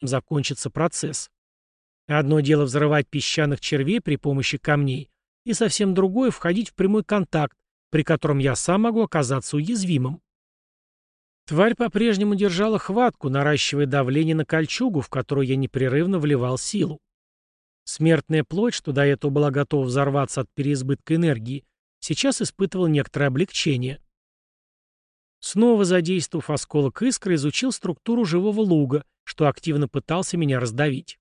закончится процесс. Одно дело взрывать песчаных червей при помощи камней, и совсем другое — входить в прямой контакт, при котором я сам могу оказаться уязвимым. Тварь по-прежнему держала хватку, наращивая давление на кольчугу, в которую я непрерывно вливал силу. Смертная плоть, что до этого была готова взорваться от переизбытка энергии, сейчас испытывал некоторое облегчение. Снова задействовав осколок искры, изучил структуру живого луга, что активно пытался меня раздавить.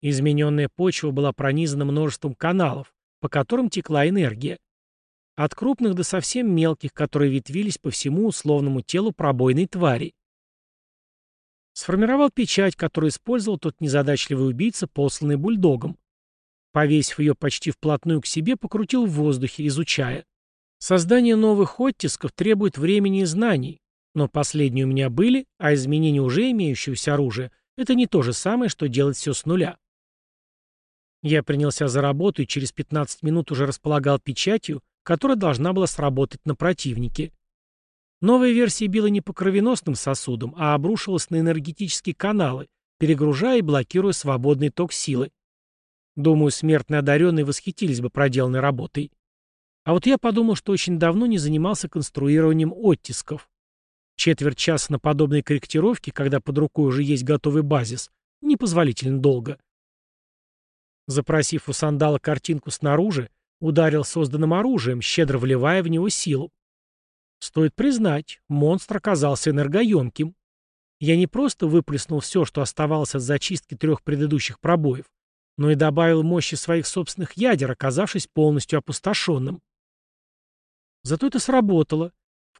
Измененная почва была пронизана множеством каналов, по которым текла энергия. От крупных до совсем мелких, которые ветвились по всему условному телу пробойной твари. Сформировал печать, которую использовал тот незадачливый убийца, посланный бульдогом. Повесив ее почти вплотную к себе, покрутил в воздухе, изучая. Создание новых оттисков требует времени и знаний, но последние у меня были, а изменение уже имеющегося оружия — это не то же самое, что делать все с нуля. Я принялся за работу и через 15 минут уже располагал печатью, которая должна была сработать на противнике. Новая версия била не по кровеносным сосудам, а обрушивалась на энергетические каналы, перегружая и блокируя свободный ток силы. Думаю, смертные одаренные восхитились бы проделанной работой. А вот я подумал, что очень давно не занимался конструированием оттисков. Четверть часа на подобной корректировке, когда под рукой уже есть готовый базис, непозволительно долго. Запросив у сандала картинку снаружи, ударил созданным оружием, щедро вливая в него силу. Стоит признать, монстр оказался энергоемким. Я не просто выплеснул все, что оставалось от зачистки трех предыдущих пробоев, но и добавил мощи своих собственных ядер, оказавшись полностью опустошенным. Зато это сработало.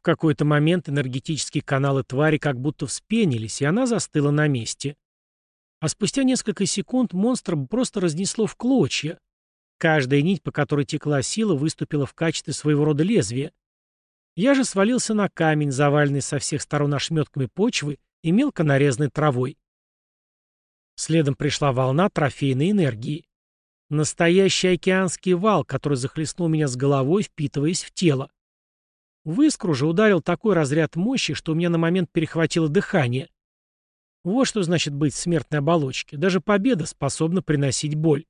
Какой-то момент энергетические каналы твари как будто вспенились, и она застыла на месте. А спустя несколько секунд монстр просто разнесло в клочья. Каждая нить, по которой текла сила, выступила в качестве своего рода лезвия. Я же свалился на камень, заваленный со всех сторон ошметками почвы и мелко нарезанной травой. Следом пришла волна трофейной энергии. Настоящий океанский вал, который захлестнул меня с головой, впитываясь в тело. В искру же ударил такой разряд мощи, что у меня на момент перехватило дыхание. Вот что значит быть в смертной оболочке. Даже победа способна приносить боль.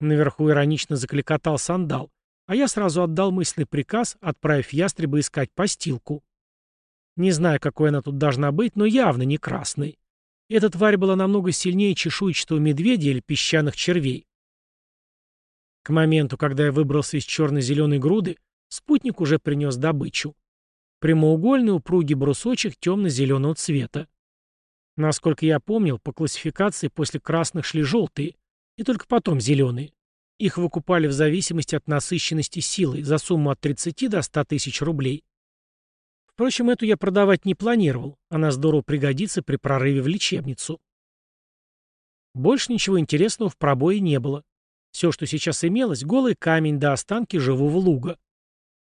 Наверху иронично закликотал сандал, а я сразу отдал мысленный приказ, отправив ястреба искать постилку. Не знаю, какой она тут должна быть, но явно не красной. Эта тварь была намного сильнее чешуйчатого медведя или песчаных червей. К моменту, когда я выбрался из черно-зеленой груды, спутник уже принес добычу. Прямоугольный упругий брусочек темно-зеленого цвета. Насколько я помнил, по классификации после красных шли желтые, и только потом зеленые. Их выкупали в зависимости от насыщенности силы за сумму от 30 до 100 тысяч рублей. Впрочем, эту я продавать не планировал, она здорово пригодится при прорыве в лечебницу. Больше ничего интересного в пробое не было. Все, что сейчас имелось, голый камень до останки живого луга.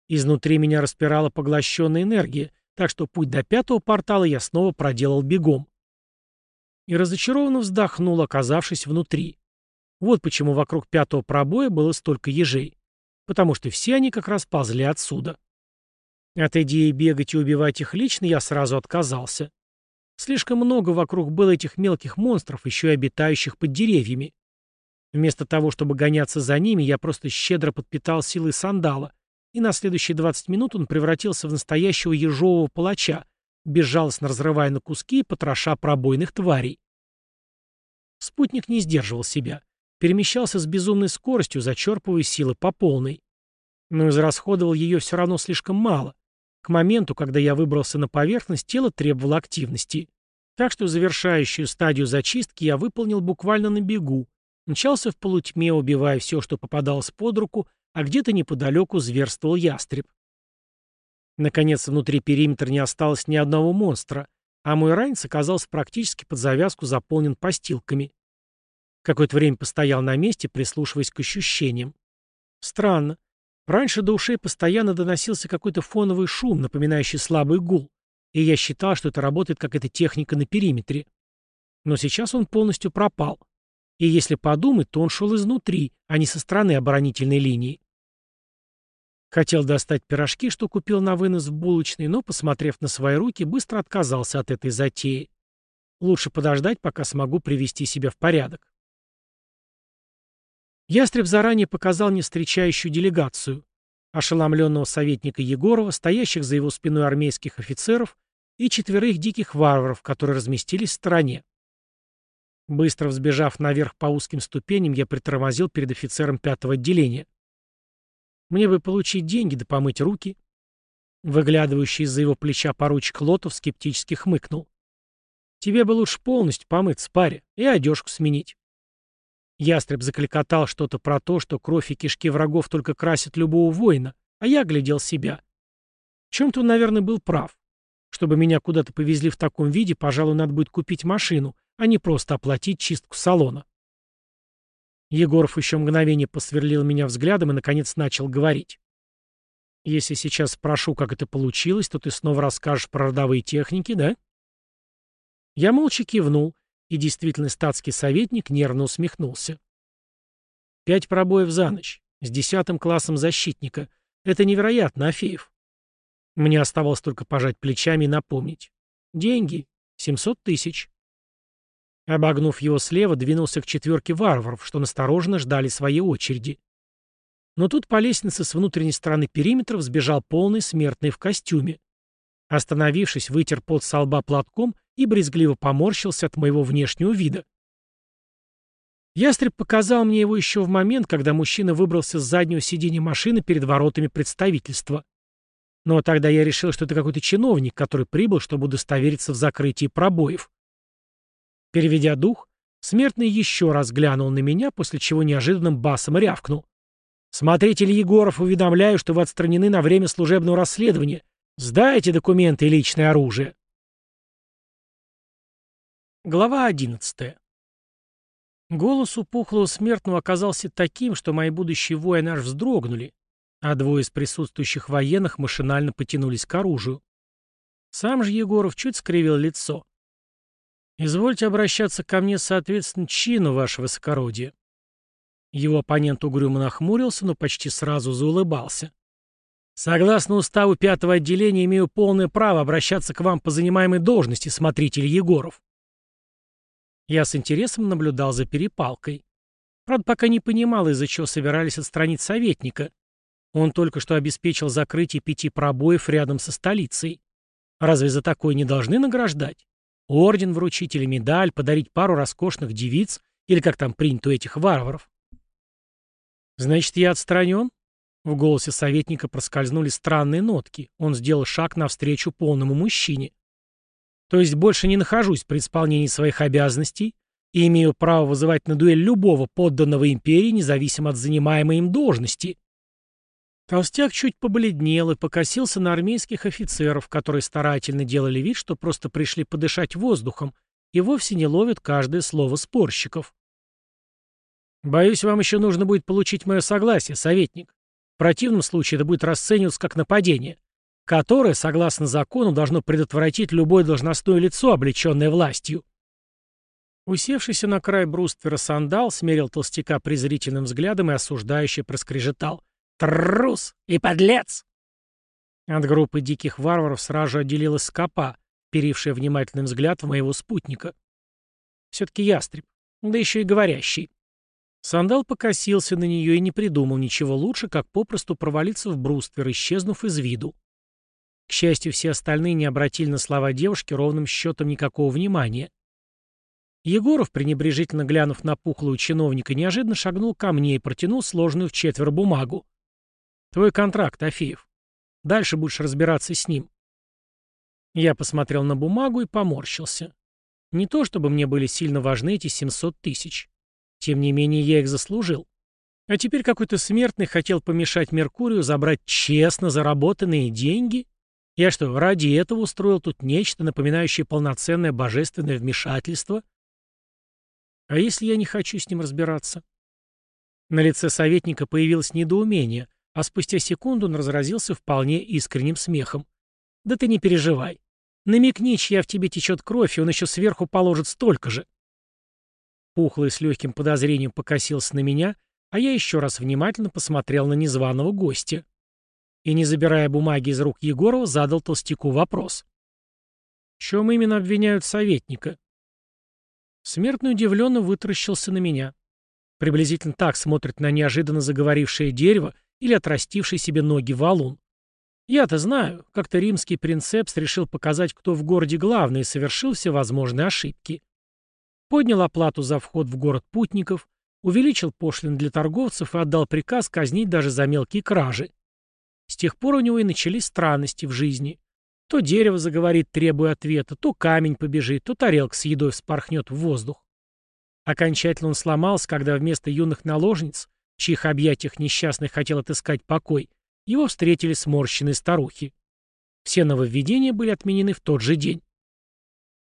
Изнутри меня распирала поглощенная энергия, так что путь до пятого портала я снова проделал бегом. И разочарованно вздохнул, оказавшись внутри. Вот почему вокруг пятого пробоя было столько ежей. Потому что все они как раз ползли отсюда. От идеи бегать и убивать их лично я сразу отказался. Слишком много вокруг было этих мелких монстров, еще и обитающих под деревьями. Вместо того, чтобы гоняться за ними, я просто щедро подпитал силы сандала, и на следующие 20 минут он превратился в настоящего ежового палача, безжалостно разрывая на куски и потроша пробойных тварей. Спутник не сдерживал себя перемещался с безумной скоростью, зачерпывая силы по полной. Но израсходовал ее все равно слишком мало. К моменту, когда я выбрался на поверхность, тело требовало активности. Так что завершающую стадию зачистки я выполнил буквально на бегу. Мчался в полутьме, убивая все, что попадалось под руку, а где-то неподалеку зверствовал ястреб. Наконец, внутри периметра не осталось ни одного монстра, а мой ранец оказался практически под завязку заполнен постилками. Какое-то время постоял на месте, прислушиваясь к ощущениям. Странно. Раньше до ушей постоянно доносился какой-то фоновый шум, напоминающий слабый гул, и я считал, что это работает как эта техника на периметре. Но сейчас он полностью пропал. И если подумать, то он шел изнутри, а не со стороны оборонительной линии. Хотел достать пирожки, что купил на вынос в булочной, но, посмотрев на свои руки, быстро отказался от этой затеи. Лучше подождать, пока смогу привести себя в порядок. Ястреб заранее показал мне встречающую делегацию, ошеломленного советника Егорова, стоящих за его спиной армейских офицеров и четверых диких варваров, которые разместились в стороне. Быстро взбежав наверх по узким ступеням, я притормозил перед офицером пятого отделения. Мне бы получить деньги да помыть руки. Выглядывающий из-за его плеча поручик Лотов скептически хмыкнул. Тебе бы лучше полностью помыться, паря, и одежку сменить. Ястреб закликотал что-то про то, что кровь и кишки врагов только красят любого воина, а я глядел себя. В чем-то он, наверное, был прав. Чтобы меня куда-то повезли в таком виде, пожалуй, надо будет купить машину, а не просто оплатить чистку салона. Егоров еще мгновение посверлил меня взглядом и, наконец, начал говорить. «Если сейчас спрошу, как это получилось, то ты снова расскажешь про родовые техники, да?» Я молча кивнул, и действительно статский советник нервно усмехнулся. Пять пробоев за ночь, с десятым классом защитника. Это невероятно, Афеев. Мне оставалось только пожать плечами и напомнить. Деньги. Семьсот тысяч. Обогнув его слева, двинулся к четверке варваров, что настороженно ждали своей очереди. Но тут по лестнице с внутренней стороны периметра взбежал полный смертный в костюме. Остановившись, вытер пот со лба платком и брезгливо поморщился от моего внешнего вида. Ястреб показал мне его еще в момент, когда мужчина выбрался с заднего сиденья машины перед воротами представительства. Но тогда я решил, что это какой-то чиновник, который прибыл, чтобы удостовериться в закрытии пробоев. Переведя дух, смертный еще раз глянул на меня, после чего неожиданным басом рявкнул. «Смотритель Егоров, уведомляю, что вы отстранены на время служебного расследования. Сдайте документы и личное оружие». Глава 11. Голос у пухлого смертного оказался таким, что мои будущие воины аж вздрогнули, а двое из присутствующих военных машинально потянулись к оружию. Сам же Егоров чуть скривил лицо. «Извольте обращаться ко мне соответственно чину, ваше высокородие». Его оппонент угрюмо нахмурился, но почти сразу заулыбался. «Согласно уставу пятого отделения имею полное право обращаться к вам по занимаемой должности, смотритель Егоров». Я с интересом наблюдал за перепалкой. Правда, пока не понимал, из-за чего собирались отстранить советника. Он только что обеспечил закрытие пяти пробоев рядом со столицей. Разве за такое не должны награждать? Орден вручить или медаль, подарить пару роскошных девиц, или как там принято у этих варваров? Значит, я отстранен? В голосе советника проскользнули странные нотки. Он сделал шаг навстречу полному мужчине. То есть больше не нахожусь при исполнении своих обязанностей и имею право вызывать на дуэль любого подданного империи, независимо от занимаемой им должности. Толстяк чуть побледнел и покосился на армейских офицеров, которые старательно делали вид, что просто пришли подышать воздухом и вовсе не ловят каждое слово спорщиков. «Боюсь, вам еще нужно будет получить мое согласие, советник. В противном случае это будет расцениваться как нападение которое, согласно закону, должно предотвратить любое должностное лицо, облеченное властью. Усевшийся на край бруствера сандал смерил толстяка презрительным взглядом и осуждающе проскрежетал. «Трус и подлец!» От группы диких варваров сразу отделилась скопа, перившая внимательный взгляд в моего спутника. Все-таки ястреб, да еще и говорящий. Сандал покосился на нее и не придумал ничего лучше, как попросту провалиться в бруствер, исчезнув из виду. К счастью, все остальные не обратили на слова девушки ровным счетом никакого внимания. Егоров, пренебрежительно глянув на пухлого чиновника, неожиданно шагнул ко мне и протянул сложную в четверо бумагу. «Твой контракт, Афеев. Дальше будешь разбираться с ним». Я посмотрел на бумагу и поморщился. Не то чтобы мне были сильно важны эти 700 тысяч. Тем не менее, я их заслужил. А теперь какой-то смертный хотел помешать Меркурию забрать честно заработанные деньги? Я что, ради этого устроил тут нечто, напоминающее полноценное божественное вмешательство? А если я не хочу с ним разбираться? На лице советника появилось недоумение, а спустя секунду он разразился вполне искренним смехом. «Да ты не переживай. Намекни, чья в тебе течет кровь, и он еще сверху положит столько же». Пухлый с легким подозрением покосился на меня, а я еще раз внимательно посмотрел на незваного гостя и, не забирая бумаги из рук Егорова, задал толстяку вопрос. В чем именно обвиняют советника? Смертный удивленно вытаращился на меня. Приблизительно так смотрит на неожиданно заговорившее дерево или отрастивший себе ноги валун. Я-то знаю, как-то римский принцепс решил показать, кто в городе главный, и совершил все возможные ошибки. Поднял оплату за вход в город путников, увеличил пошлин для торговцев и отдал приказ казнить даже за мелкие кражи. С тех пор у него и начались странности в жизни. То дерево заговорит, требуя ответа, то камень побежит, то тарелка с едой вспорхнет в воздух. Окончательно он сломался, когда вместо юных наложниц, чьих объятиях несчастный хотел отыскать покой, его встретили сморщенные старухи. Все нововведения были отменены в тот же день.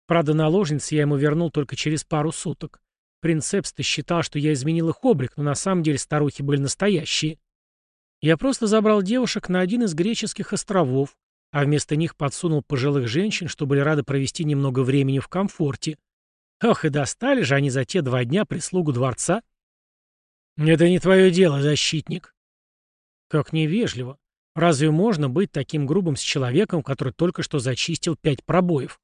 Правда, наложниц я ему вернул только через пару суток. Принцепс-то считал, что я изменил их облик, но на самом деле старухи были настоящие. Я просто забрал девушек на один из греческих островов, а вместо них подсунул пожилых женщин, что были рады провести немного времени в комфорте. Ох, и достали же они за те два дня прислугу дворца. «Это не твое дело, защитник», как невежливо. Разве можно быть таким грубым с человеком, который только что зачистил пять пробоев?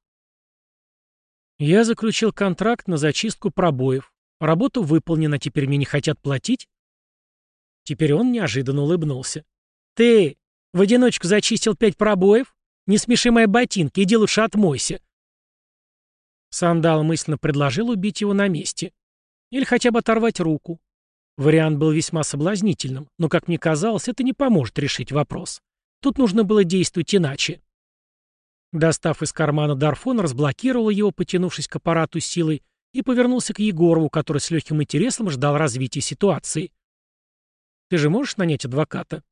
Я заключил контракт на зачистку пробоев. Работа выполнена, теперь мне не хотят платить? Теперь он неожиданно улыбнулся. Ты в одиночку зачистил пять пробоев? Не смеши мои ботинки, иди лучше отмойся. Сандал мысленно предложил убить его на месте. Или хотя бы оторвать руку. Вариант был весьма соблазнительным, но, как мне казалось, это не поможет решить вопрос. Тут нужно было действовать иначе. Достав из кармана Дарфон, разблокировал его, потянувшись к аппарату силой, и повернулся к Егорову, который с легким интересом ждал развития ситуации. «Ты же можешь нанять адвоката?»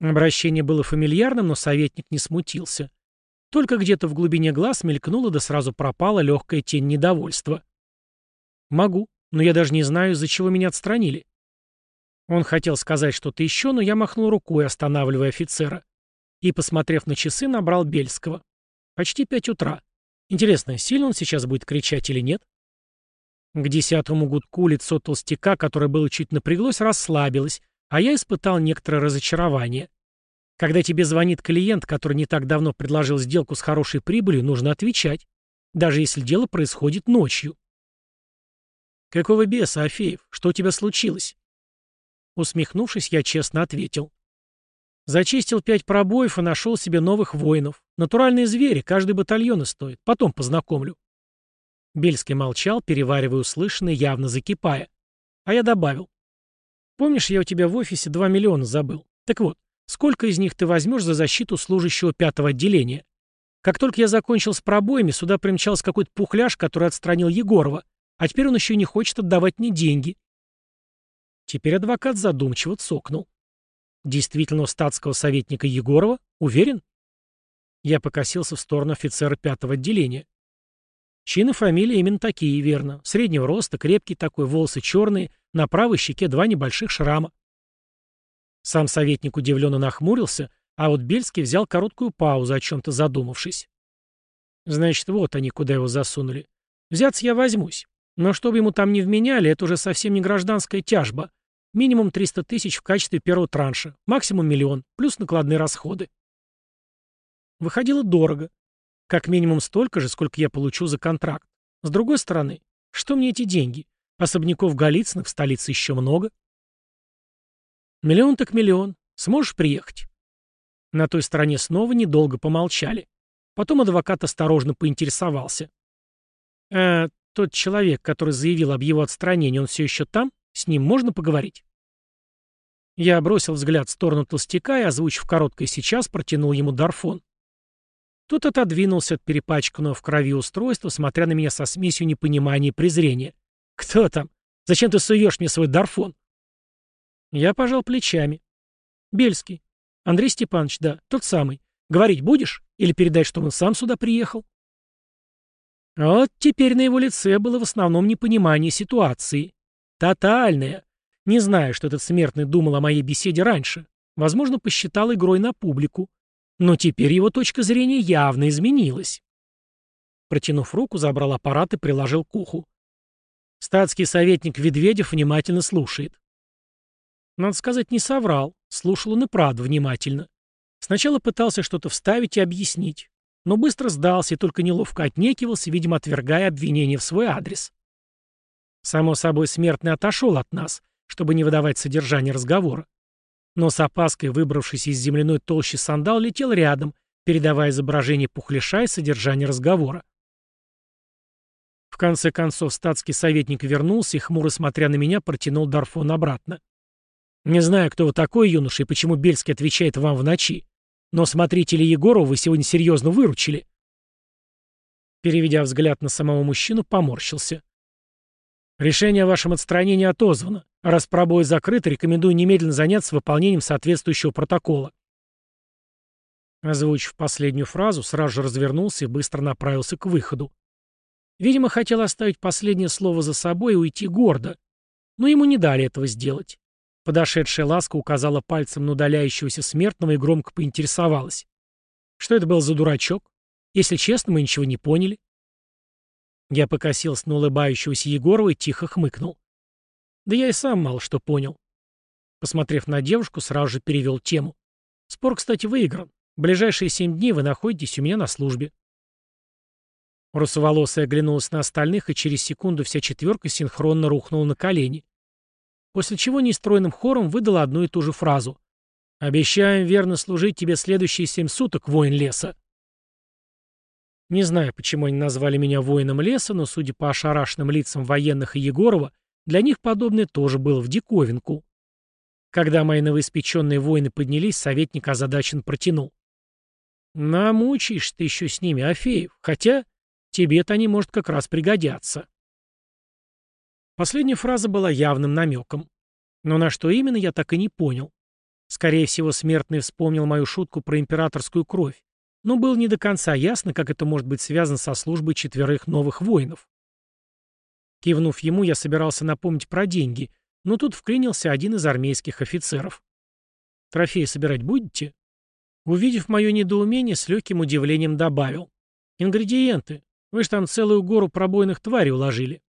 Обращение было фамильярным, но советник не смутился. Только где-то в глубине глаз мелькнула да сразу пропала легкая тень недовольства. «Могу», но я даже не знаю, из-за чего меня отстранили. Он хотел сказать что-то еще, но я махнул рукой, останавливая офицера. И, посмотрев на часы, набрал Бельского. Почти пять утра. Интересно, сильно он сейчас будет кричать или нет? К десятому гудку лицо толстяка, которое было чуть напряглось, расслабилось, а я испытал некоторое разочарование. Когда тебе звонит клиент, который не так давно предложил сделку с хорошей прибылью, нужно отвечать, даже если дело происходит ночью. «Какого беса, Афеев? Что у тебя случилось?» Усмехнувшись, я честно ответил. Зачистил пять пробоев и нашел себе новых воинов. Натуральные звери, каждый батальон стоит. Потом познакомлю. Бельский молчал, переваривая услышанное, явно закипая. А я добавил. Помнишь, я у тебя в офисе два миллиона забыл? Так вот, сколько из них ты возьмешь за защиту служащего пятого отделения? Как только я закончил с пробоями, сюда примчался какой-то пухляж, который отстранил Егорова. А теперь он еще не хочет отдавать мне деньги. Теперь адвокат задумчиво цокнул. Действительно у статского советника Егорова? Уверен? Я покосился в сторону офицера пятого отделения. Чин и фамилия именно такие, верно. Среднего роста, крепкий такой, волосы черные, на правой щеке два небольших шрама. Сам советник удивленно нахмурился, а вот Бельский взял короткую паузу, о чем-то задумавшись. Значит, вот они куда его засунули. Взяться я возьмусь. Но чтобы ему там не вменяли, это уже совсем не гражданская тяжба. Минимум 300 тысяч в качестве первого транша, максимум миллион, плюс накладные расходы. Выходило дорого. Как минимум столько же, сколько я получу за контракт. С другой стороны, что мне эти деньги? Особняков Голицыных в столице еще много. Миллион так миллион. Сможешь приехать? На той стороне снова недолго помолчали. Потом адвокат осторожно поинтересовался. «Э, тот человек, который заявил об его отстранении, он все еще там? С ним можно поговорить? Я бросил взгляд в сторону толстяка и, озвучив короткое сейчас, протянул ему дарфон. Тот отодвинулся от перепачканного в крови устройства, смотря на меня со смесью непонимания и презрения. «Кто там? Зачем ты суешь мне свой дарфон?» Я пожал плечами. «Бельский. Андрей Степанович, да, тот самый. Говорить будешь? Или передать, что он сам сюда приехал?» Вот теперь на его лице было в основном непонимание ситуации. Тотальное. Не знаю, что этот смертный думал о моей беседе раньше. Возможно, посчитал игрой на публику. Но теперь его точка зрения явно изменилась. Протянув руку, забрал аппарат и приложил к уху. Статский советник Ведведев внимательно слушает. Надо сказать, не соврал. Слушал он и правда внимательно. Сначала пытался что-то вставить и объяснить но быстро сдался и только неловко отнекивался, видимо, отвергая обвинения в свой адрес. Само собой, смертный отошел от нас, чтобы не выдавать содержание разговора. Но с опаской, выбравшись из земляной толщи сандал, летел рядом, передавая изображение пухляша и содержание разговора. В конце концов, статский советник вернулся и, хмуро смотря на меня, протянул Дарфон обратно. «Не знаю, кто вы такой, юноша, и почему Бельский отвечает вам в ночи, но смотрителя Егорова вы сегодня серьезно выручили». Переведя взгляд на самого мужчину, поморщился. «Решение о вашем отстранении отозвано. Раз пробой закрыт, рекомендую немедленно заняться выполнением соответствующего протокола». Озвучив последнюю фразу, сразу же развернулся и быстро направился к выходу. Видимо, хотел оставить последнее слово за собой и уйти гордо. Но ему не дали этого сделать. Подошедшая ласка указала пальцем на удаляющегося смертного и громко поинтересовалась. Что это был за дурачок? Если честно, мы ничего не поняли. Я покосился на улыбающегося Егорова и тихо хмыкнул. Да я и сам мало что понял. Посмотрев на девушку, сразу же перевел тему. Спор, кстати, выигран. В ближайшие семь дней вы находитесь у меня на службе. Русоволосая оглянулась на остальных, и через секунду вся четверка синхронно рухнула на колени. После чего нестройным хором выдала одну и ту же фразу. «Обещаем верно служить тебе следующие семь суток, воин леса». Не знаю, почему они назвали меня воином леса, но, судя по ошарашенным лицам военных и Егорова, для них подобное тоже было в диковинку. Когда мои новоиспеченные воины поднялись, советник озадачен протянул. «Намучаешь ты еще с ними, Афеев, хотя...» Тебе-то они, может, как раз пригодятся. Последняя фраза была явным намеком. Но на что именно, я так и не понял. Скорее всего, смертный вспомнил мою шутку про императорскую кровь, но было не до конца ясно, как это может быть связано со службой четверых новых воинов. Кивнув ему, я собирался напомнить про деньги, но тут вклинился один из армейских офицеров. «Трофеи собирать будете?» Увидев мое недоумение, с легким удивлением добавил. «Ингредиенты. Вы ж там целую гору пробойных тварей уложили.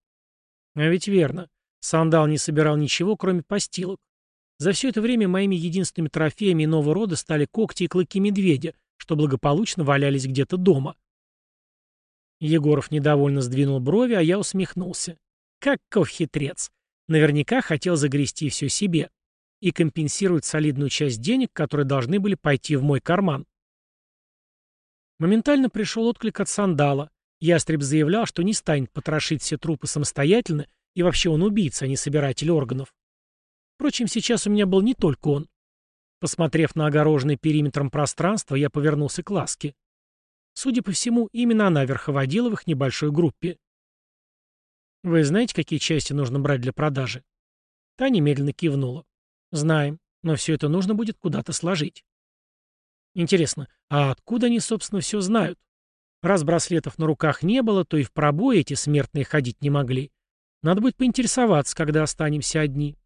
А ведь верно. Сандал не собирал ничего, кроме постилок. За все это время моими единственными трофеями иного рода стали когти и клыки медведя, что благополучно валялись где-то дома. Егоров недовольно сдвинул брови, а я усмехнулся. Каков хитрец. Наверняка хотел загрести все себе и компенсировать солидную часть денег, которые должны были пойти в мой карман. Моментально пришел отклик от Сандала. Ястреб заявлял, что не станет потрошить все трупы самостоятельно, и вообще он убийца, а не собиратель органов. Впрочем, сейчас у меня был не только он. Посмотрев на огороженное периметром пространство, я повернулся к Ласке. Судя по всему, именно она верховодила в их небольшой группе. «Вы знаете, какие части нужно брать для продажи?» Та немедленно кивнула. «Знаем, но все это нужно будет куда-то сложить». «Интересно, а откуда они, собственно, все знают?» Раз браслетов на руках не было, то и в пробой эти смертные ходить не могли. Надо будет поинтересоваться, когда останемся одни.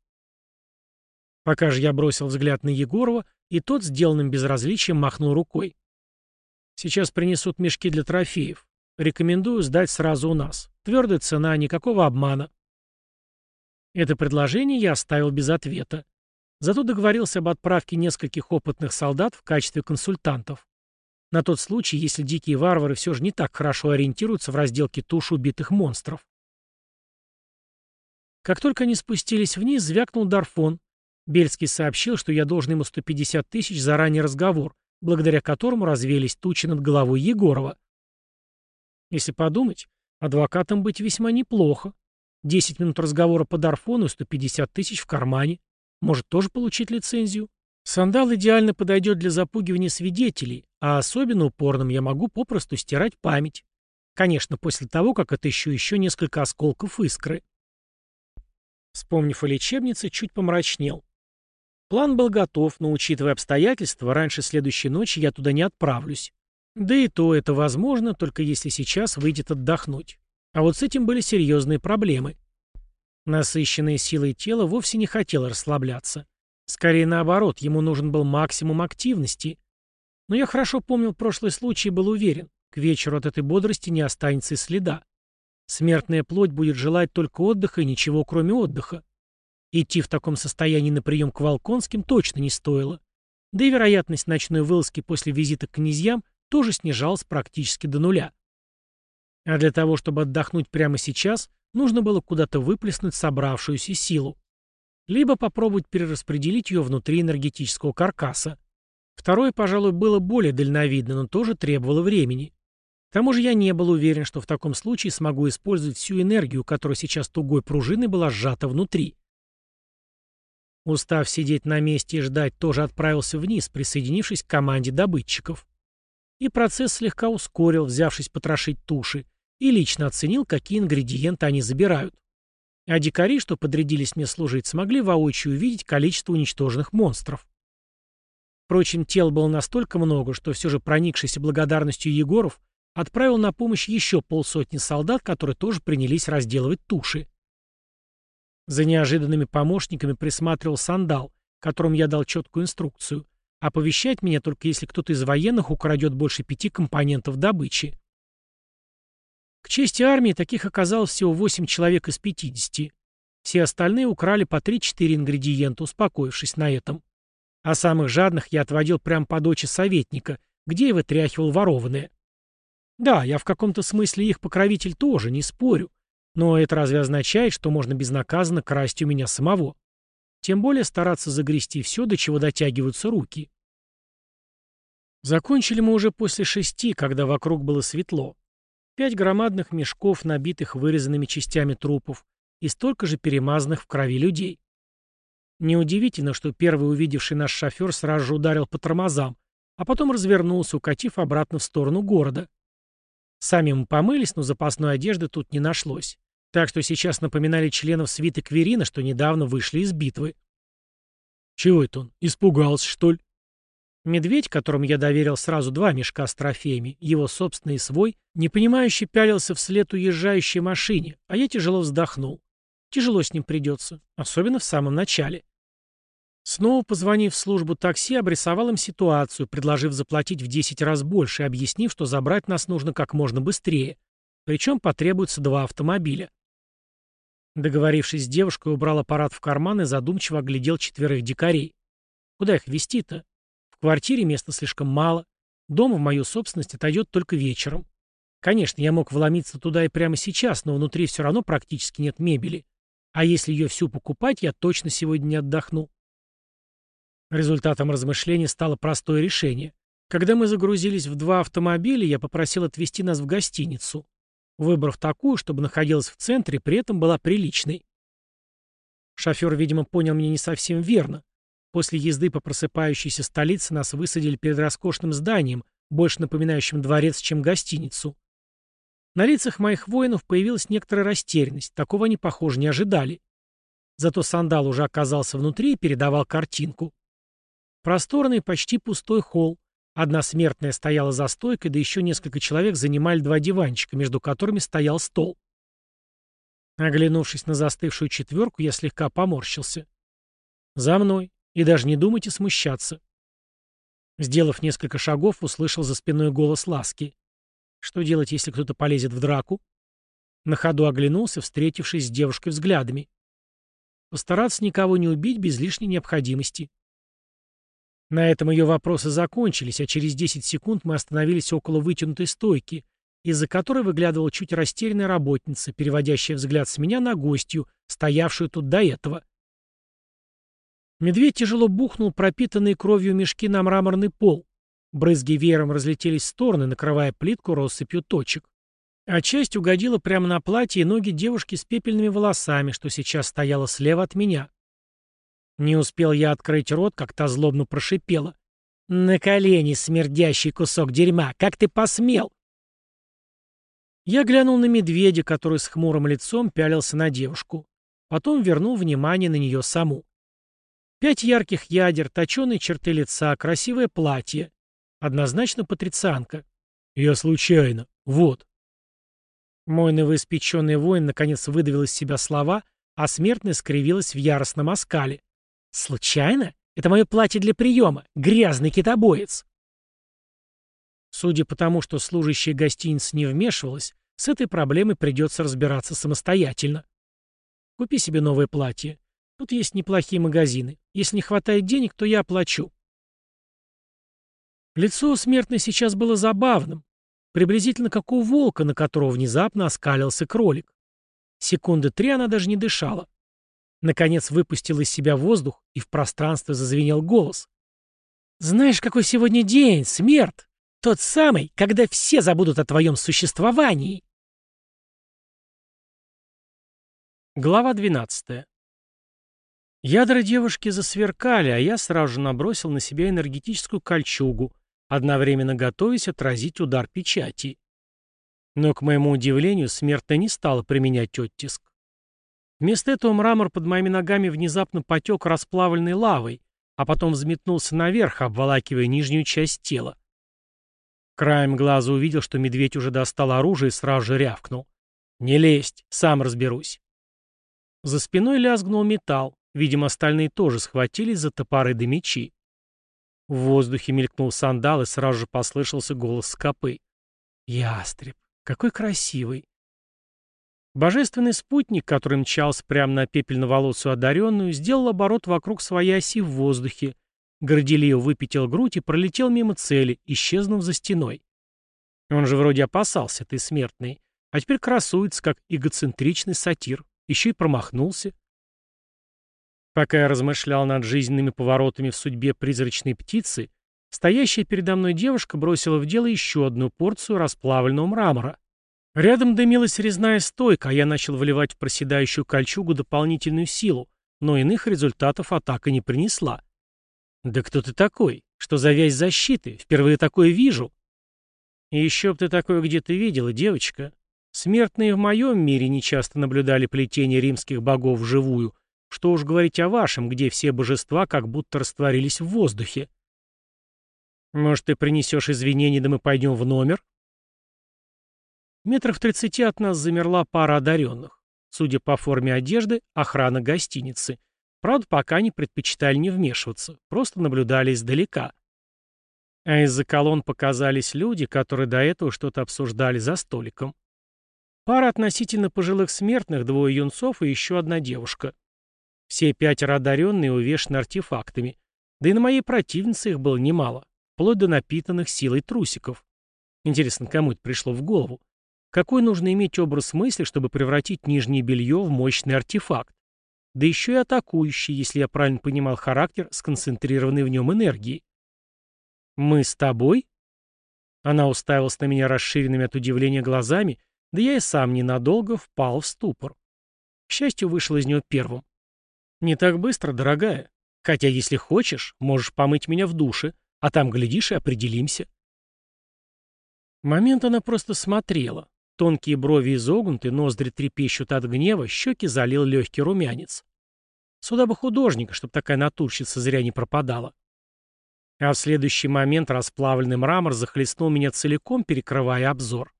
Пока же я бросил взгляд на Егорова, и тот, сделанным безразличием, махнул рукой. Сейчас принесут мешки для трофеев. Рекомендую сдать сразу у нас. Твердая цена, никакого обмана. Это предложение я оставил без ответа. Зато договорился об отправке нескольких опытных солдат в качестве консультантов. На тот случай, если дикие варвары все же не так хорошо ориентируются в разделке туш убитых монстров. Как только они спустились вниз, звякнул Дарфон. Бельский сообщил, что я должен ему 150 тысяч за ранний разговор, благодаря которому развеялись тучи над головой Егорова. Если подумать, адвокатом быть весьма неплохо. 10 минут разговора по Дарфону и 150 тысяч в кармане. Может тоже получить лицензию? Сандал идеально подойдет для запугивания свидетелей, а особенно упорным я могу попросту стирать память. Конечно, после того, как отыщу еще несколько осколков искры. Вспомнив о лечебнице, чуть помрачнел. План был готов, но, учитывая обстоятельства, раньше следующей ночи я туда не отправлюсь. Да и то это возможно, только если сейчас выйдет отдохнуть. А вот с этим были серьезные проблемы. Насыщенное силой тело вовсе не хотело расслабляться. Скорее наоборот, ему нужен был максимум активности. Но я хорошо помнил прошлый случай и был уверен, к вечеру от этой бодрости не останется и следа. Смертная плоть будет желать только отдыха и ничего кроме отдыха. Идти в таком состоянии на прием к Волконским точно не стоило. Да и вероятность ночной вылазки после визита к князьям тоже снижалась практически до нуля. А для того, чтобы отдохнуть прямо сейчас, нужно было куда-то выплеснуть собравшуюся силу. Либо попробовать перераспределить ее внутри энергетического каркаса. Второе, пожалуй, было более дальновидно, но тоже требовало времени. К тому же я не был уверен, что в таком случае смогу использовать всю энергию, которая сейчас тугой пружиной была сжата внутри. Устав сидеть на месте и ждать, тоже отправился вниз, присоединившись к команде добытчиков. И процесс слегка ускорил, взявшись потрошить туши, и лично оценил, какие ингредиенты они забирают. А дикари, что подрядились мне служить, смогли воочию увидеть количество уничтоженных монстров. Впрочем, тел было настолько много, что все же проникшийся благодарностью Егоров отправил на помощь еще полсотни солдат, которые тоже принялись разделывать туши. За неожиданными помощниками присматривал сандал, которому я дал четкую инструкцию, оповещать меня только если кто-то из военных украдет больше пяти компонентов добычи. К чести армии таких оказалось всего 8 человек из 50. Все остальные украли по 3-4 ингредиента, успокоившись на этом. А самых жадных я отводил прямо по дочи советника, где и вытряхивал ворованные. Да, я в каком-то смысле их покровитель тоже, не спорю. Но это разве означает, что можно безнаказанно красть у меня самого? Тем более стараться загрести все, до чего дотягиваются руки. Закончили мы уже после шести, когда вокруг было светло. Пять громадных мешков, набитых вырезанными частями трупов, и столько же перемазанных в крови людей. Неудивительно, что первый увидевший наш шофер сразу же ударил по тормозам, а потом развернулся, укатив обратно в сторону города. Сами мы помылись, но запасной одежды тут не нашлось. Так что сейчас напоминали членов свиты Кверина, что недавно вышли из битвы. Чего это он? Испугался, что ли? Медведь, которому я доверил сразу два мешка с трофеями, его собственный и свой, непонимающе пялился вслед уезжающей машине, а я тяжело вздохнул. Тяжело с ним придется, особенно в самом начале. Снова позвонив в службу такси, обрисовал им ситуацию, предложив заплатить в 10 раз больше объяснив, что забрать нас нужно как можно быстрее. Причем потребуется два автомобиля. Договорившись с девушкой, убрал аппарат в карман и задумчиво оглядел четверых дикарей. Куда их везти-то? В квартире места слишком мало. Дом в мою собственность отойдет только вечером. Конечно, я мог вломиться туда и прямо сейчас, но внутри все равно практически нет мебели. А если ее всю покупать, я точно сегодня не отдохну. Результатом размышлений стало простое решение. Когда мы загрузились в два автомобиля, я попросил отвезти нас в гостиницу, выбрав такую, чтобы находилась в центре, при этом была приличной. Шофер, видимо, понял меня не совсем верно. После езды по просыпающейся столице нас высадили перед роскошным зданием, больше напоминающим дворец, чем гостиницу. На лицах моих воинов появилась некоторая растерянность, такого они, похоже, не ожидали. Зато сандал уже оказался внутри и передавал картинку. Просторный, почти пустой холл. Одна смертная стояла за стойкой, да еще несколько человек занимали два диванчика, между которыми стоял стол. Оглянувшись на застывшую четверку, я слегка поморщился. «За мной. И даже не думайте смущаться». Сделав несколько шагов, услышал за спиной голос Ласки. «Что делать, если кто-то полезет в драку?» На ходу оглянулся, встретившись с девушкой взглядами. «Постараться никого не убить без лишней необходимости». На этом ее вопросы закончились, а через 10 секунд мы остановились около вытянутой стойки, из-за которой выглядывала чуть растерянная работница, переводящая взгляд с меня на гостью, стоявшую тут до этого. Медведь тяжело бухнул пропитанные кровью мешки на мраморный пол. Брызги веером разлетелись в стороны, накрывая плитку россыпью точек. А часть угодила прямо на платье и ноги девушки с пепельными волосами, что сейчас стояла слева от меня. Не успел я открыть рот, как та злобно прошипела. «На колени, смердящий кусок дерьма! Как ты посмел?» Я глянул на медведя, который с хмурым лицом пялился на девушку. Потом вернул внимание на нее саму. Пять ярких ядер, точеные черты лица, красивое платье. Однозначно патрицианка. Я случайно. Вот. Мой новоиспеченный воин наконец выдавил из себя слова, а смертная скривилась в яростном оскале. «Случайно? Это мое платье для приема. Грязный китобоец!» Судя по тому, что служащая гостиницы не вмешивалась, с этой проблемой придется разбираться самостоятельно. Купи себе новое платье. Тут есть неплохие магазины. Если не хватает денег, то я оплачу. Лицо у смертной сейчас было забавным, приблизительно как у волка, на которого внезапно оскалился кролик. Секунды три она даже не дышала. Наконец выпустил из себя воздух, и в пространство зазвенел голос. «Знаешь, какой сегодня день, смерть? Тот самый, когда все забудут о твоем существовании!» Глава 12. Ядра девушки засверкали, а я сразу же набросил на себя энергетическую кольчугу, одновременно готовясь отразить удар печати. Но, к моему удивлению, смертная не стала применять оттиск. Вместо этого мрамор под моими ногами внезапно потек расплавленной лавой, а потом взметнулся наверх, обволакивая нижнюю часть тела. Краем глаза увидел, что медведь уже достал оружие и сразу же рявкнул. «Не лезть, сам разберусь». За спиной лязгнул металл, видимо, остальные тоже схватились за топоры да мечи. В воздухе мелькнул сандал, и сразу же послышался голос скопы. «Ястреб, какой красивый!» Божественный спутник, который мчался прямо на пепельноволосую одаренную, сделал оборот вокруг своей оси в воздухе, горделиво выпятил грудь и пролетел мимо цели, исчезнув за стеной. Он же вроде опасался, ты смертный, а теперь красуется, как эгоцентричный сатир, еще и промахнулся. Пока я размышлял над жизненными поворотами в судьбе призрачной птицы, стоящая передо мной девушка бросила в дело еще одну порцию расплавленного мрамора. Рядом дымилась резная стойка, а я начал вливать в проседающую кольчугу дополнительную силу, но иных результатов атака не принесла. «Да кто ты такой? Что за вязь защиты? Впервые такое вижу!» «И еще б ты такое где-то видела, девочка. Смертные в моем мире нечасто наблюдали плетение римских богов вживую, что уж говорить о вашем, где все божества как будто растворились в воздухе. Может, ты принесешь извинения, да мы пойдем в номер?» Метров тридцати от нас замерла пара одаренных. Судя по форме одежды, охрана гостиницы. Правда, пока они предпочитали не вмешиваться, просто наблюдали издалека. А из-за колонн показались люди, которые до этого что-то обсуждали за столиком. Пара относительно пожилых смертных, двое юнцов и еще одна девушка. Все пятеро одаренные увешаны артефактами. Да и на моей противнице их было немало, вплоть до напитанных силой трусиков. Интересно, кому это пришло в голову? Какой нужно иметь образ мысли, чтобы превратить нижнее белье в мощный артефакт? Да еще и атакующий, если я правильно понимал характер сконцентрированной в нем энергии. «Мы с тобой?» Она уставилась на меня расширенными от удивления глазами, да я и сам ненадолго впал в ступор. К счастью, вышел из него первым. «Не так быстро, дорогая. Хотя, если хочешь, можешь помыть меня в душе, а там, глядишь, и определимся». Момент она просто смотрела, Тонкие брови изогнуты, ноздри трепещут от гнева, щеки залил легкий румянец. Сюда бы художника, чтобы такая натурщица зря не пропадала. А в следующий момент расплавленный мрамор захлестнул меня целиком, перекрывая обзор.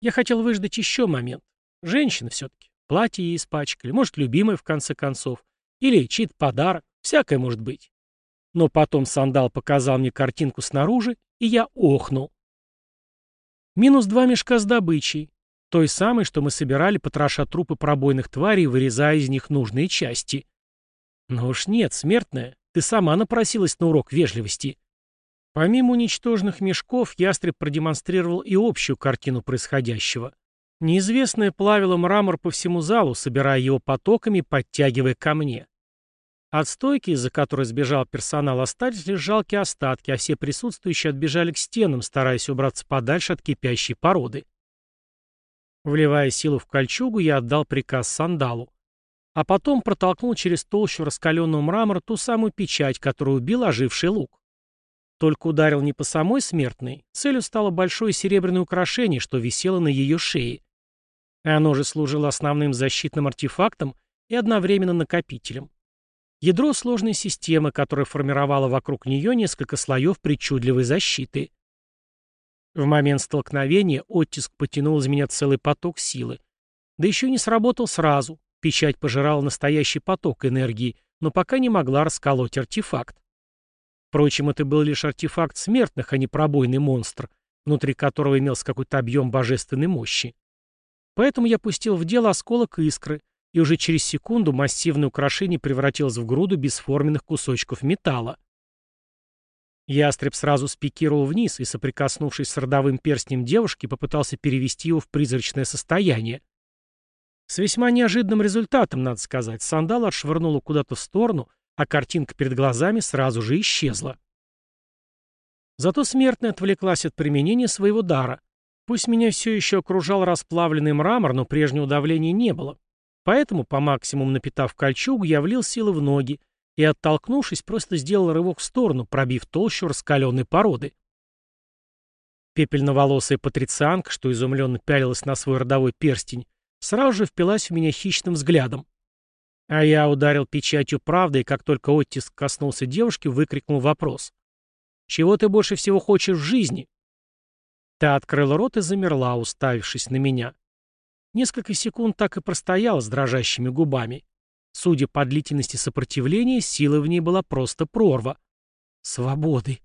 Я хотел выждать еще момент. Женщина все-таки. Платье ей испачкали, может, любимая в конце концов. Или чей-то подарок. Всякое может быть. Но потом сандал показал мне картинку снаружи, и я охнул. Минус два мешка с добычей. Той самой, что мы собирали, потроша трупы пробойных тварей, вырезая из них нужные части. Но уж нет, смертная, ты сама напросилась на урок вежливости. Помимо уничтоженных мешков, ястреб продемонстрировал и общую картину происходящего. Неизвестное плавило мрамор по всему залу, собирая его потоками, подтягивая ко мне. От стойки, из-за которой сбежал персонал, остались лишь жалкие остатки, а все присутствующие отбежали к стенам, стараясь убраться подальше от кипящей породы. Вливая силу в кольчугу, я отдал приказ сандалу. А потом протолкнул через толщу раскаленного мрамора ту самую печать, которую убил оживший лук. Только ударил не по самой смертной, целью стало большое серебряное украшение, что висело на ее шее. Оно же служило основным защитным артефактом и одновременно накопителем. Ядро сложной системы, которая формировала вокруг нее несколько слоев причудливой защиты. В момент столкновения оттиск потянул из меня целый поток силы. Да еще не сработал сразу. Печать пожирала настоящий поток энергии, но пока не могла расколоть артефакт. Впрочем, это был лишь артефакт смертных, а не пробойный монстр, внутри которого имелся какой-то объем божественной мощи. Поэтому я пустил в дело осколок искры, и уже через секунду массивное украшение превратилось в груду бесформенных кусочков металла. Ястреб сразу спикировал вниз и, соприкоснувшись с родовым перстнем девушки, попытался перевести его в призрачное состояние. С весьма неожиданным результатом, надо сказать. Сандал отшвырнула куда-то в сторону, а картинка перед глазами сразу же исчезла. Зато смертная отвлеклась от применения своего дара. Пусть меня все еще окружал расплавленный мрамор, но прежнего давления не было. Поэтому, по максимуму напитав кольчугу, я влил силы в ноги и, оттолкнувшись, просто сделал рывок в сторону, пробив толщу раскаленной породы. Пепельноволосая патрицианка, что изумленно пялилась на свой родовой перстень, сразу же впилась в меня хищным взглядом. А я ударил печатью правды, и как только оттиск коснулся девушки, выкрикнул вопрос. «Чего ты больше всего хочешь в жизни?» Та открыла рот и замерла, уставившись на меня. Несколько секунд так и простояла с дрожащими губами. Судя по длительности сопротивления, сила в ней была просто прорва. Свободы.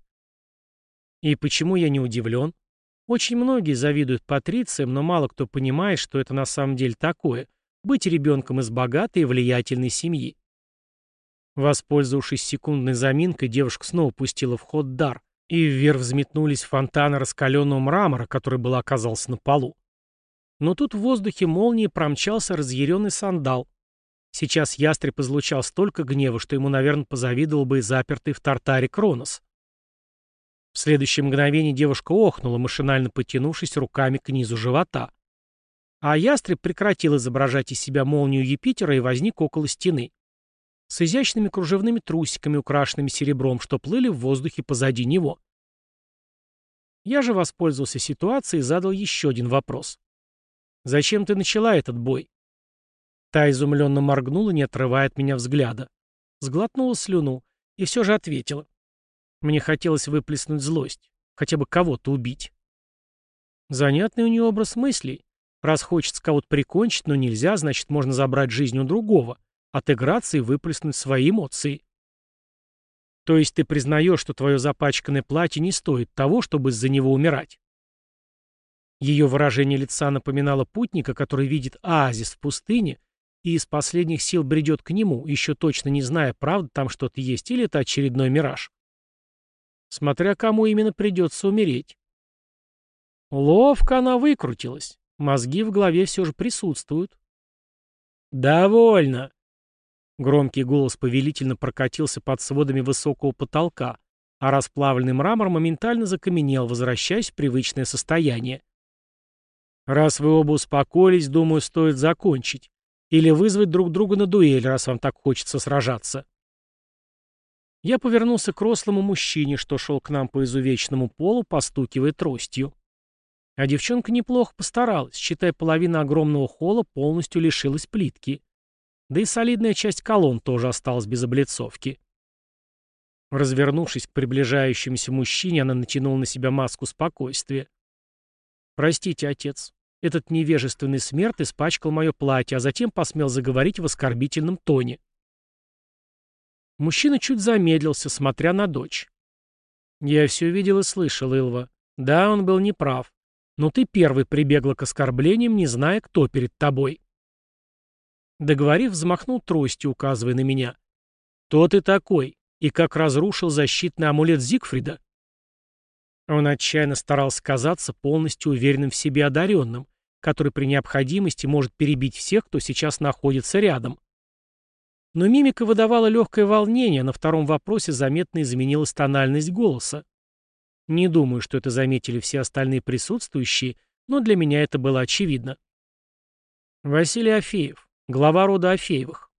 И почему я не удивлен? Очень многие завидуют патрициям, но мало кто понимает, что это на самом деле такое — быть ребенком из богатой и влиятельной семьи. Воспользовавшись секундной заминкой, девушка снова пустила в ход дар, и вверх взметнулись фонтаны раскаленного мрамора, который был оказался на полу. Но тут в воздухе молнии промчался разъяренный сандал. Сейчас ястреб излучал столько гнева, что ему, наверное, позавидовал бы и запертый в тартаре Кронос. В следующее мгновение девушка охнула, машинально потянувшись руками к низу живота. А ястреб прекратил изображать из себя молнию Юпитера и возник около стены. С изящными кружевными трусиками, украшенными серебром, что плыли в воздухе позади него. Я же воспользовался ситуацией и задал еще один вопрос. «Зачем ты начала этот бой?» Та изумленно моргнула, не отрывая от меня взгляда. Сглотнула слюну и все же ответила. Мне хотелось выплеснуть злость, хотя бы кого-то убить. Занятный у нее образ мыслей. Раз хочется кого-то прикончить, но нельзя, значит, можно забрать жизнь у другого, отыграться и выплеснуть свои эмоции. То есть ты признаешь, что твое запачканное платье не стоит того, чтобы из-за него умирать? Ее выражение лица напоминало путника, который видит оазис в пустыне и из последних сил бредет к нему, еще точно не зная, правда там что-то есть или это очередной мираж. Смотря кому именно придется умереть. Ловко она выкрутилась. Мозги в голове все же присутствуют. «Довольно!» Громкий голос повелительно прокатился под сводами высокого потолка, а расплавленный мрамор моментально закаменел, возвращаясь в привычное состояние. «Раз вы оба успокоились, думаю, стоит закончить. Или вызвать друг друга на дуэль, раз вам так хочется сражаться». Я повернулся к рослому мужчине, что шел к нам по изувеченному полу, постукивая тростью. А девчонка неплохо постаралась, считай, половина огромного холла полностью лишилась плитки. Да и солидная часть колонн тоже осталась без облицовки. Развернувшись к приближающемуся мужчине, она натянула на себя маску спокойствия. «Простите, отец, этот невежественный смерть испачкал мое платье, а затем посмел заговорить в оскорбительном тоне. Мужчина чуть замедлился, смотря на дочь. «Я все видел и слышал, Илва. Да, он был неправ. Но ты первый прибегла к оскорблениям, не зная, кто перед тобой». Договорив, взмахнул тростью, указывая на меня. «Кто ты такой? И как разрушил защитный амулет Зигфрида?» Он отчаянно старался казаться полностью уверенным в себе одаренным, который при необходимости может перебить всех, кто сейчас находится рядом. Но мимика выдавала легкое волнение, на втором вопросе заметно изменилась тональность голоса. Не думаю, что это заметили все остальные присутствующие, но для меня это было очевидно. Василий Афеев, глава рода Афеевых.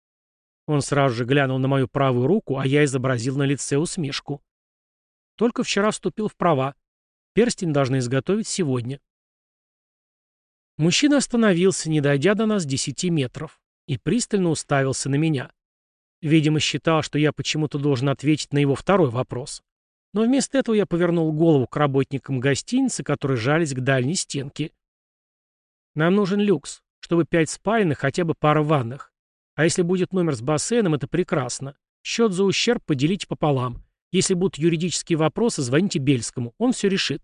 Он сразу же глянул на мою правую руку, а я изобразил на лице усмешку. Только вчера вступил в права. Перстень должны изготовить сегодня. Мужчина остановился, не дойдя до нас десяти метров, и пристально уставился на меня. Видимо, считал, что я почему-то должен ответить на его второй вопрос. Но вместо этого я повернул голову к работникам гостиницы, которые жались к дальней стенке. Нам нужен люкс, чтобы пять спален и хотя бы пара ванных. А если будет номер с бассейном, это прекрасно. Счет за ущерб поделите пополам. Если будут юридические вопросы, звоните Бельскому, он все решит.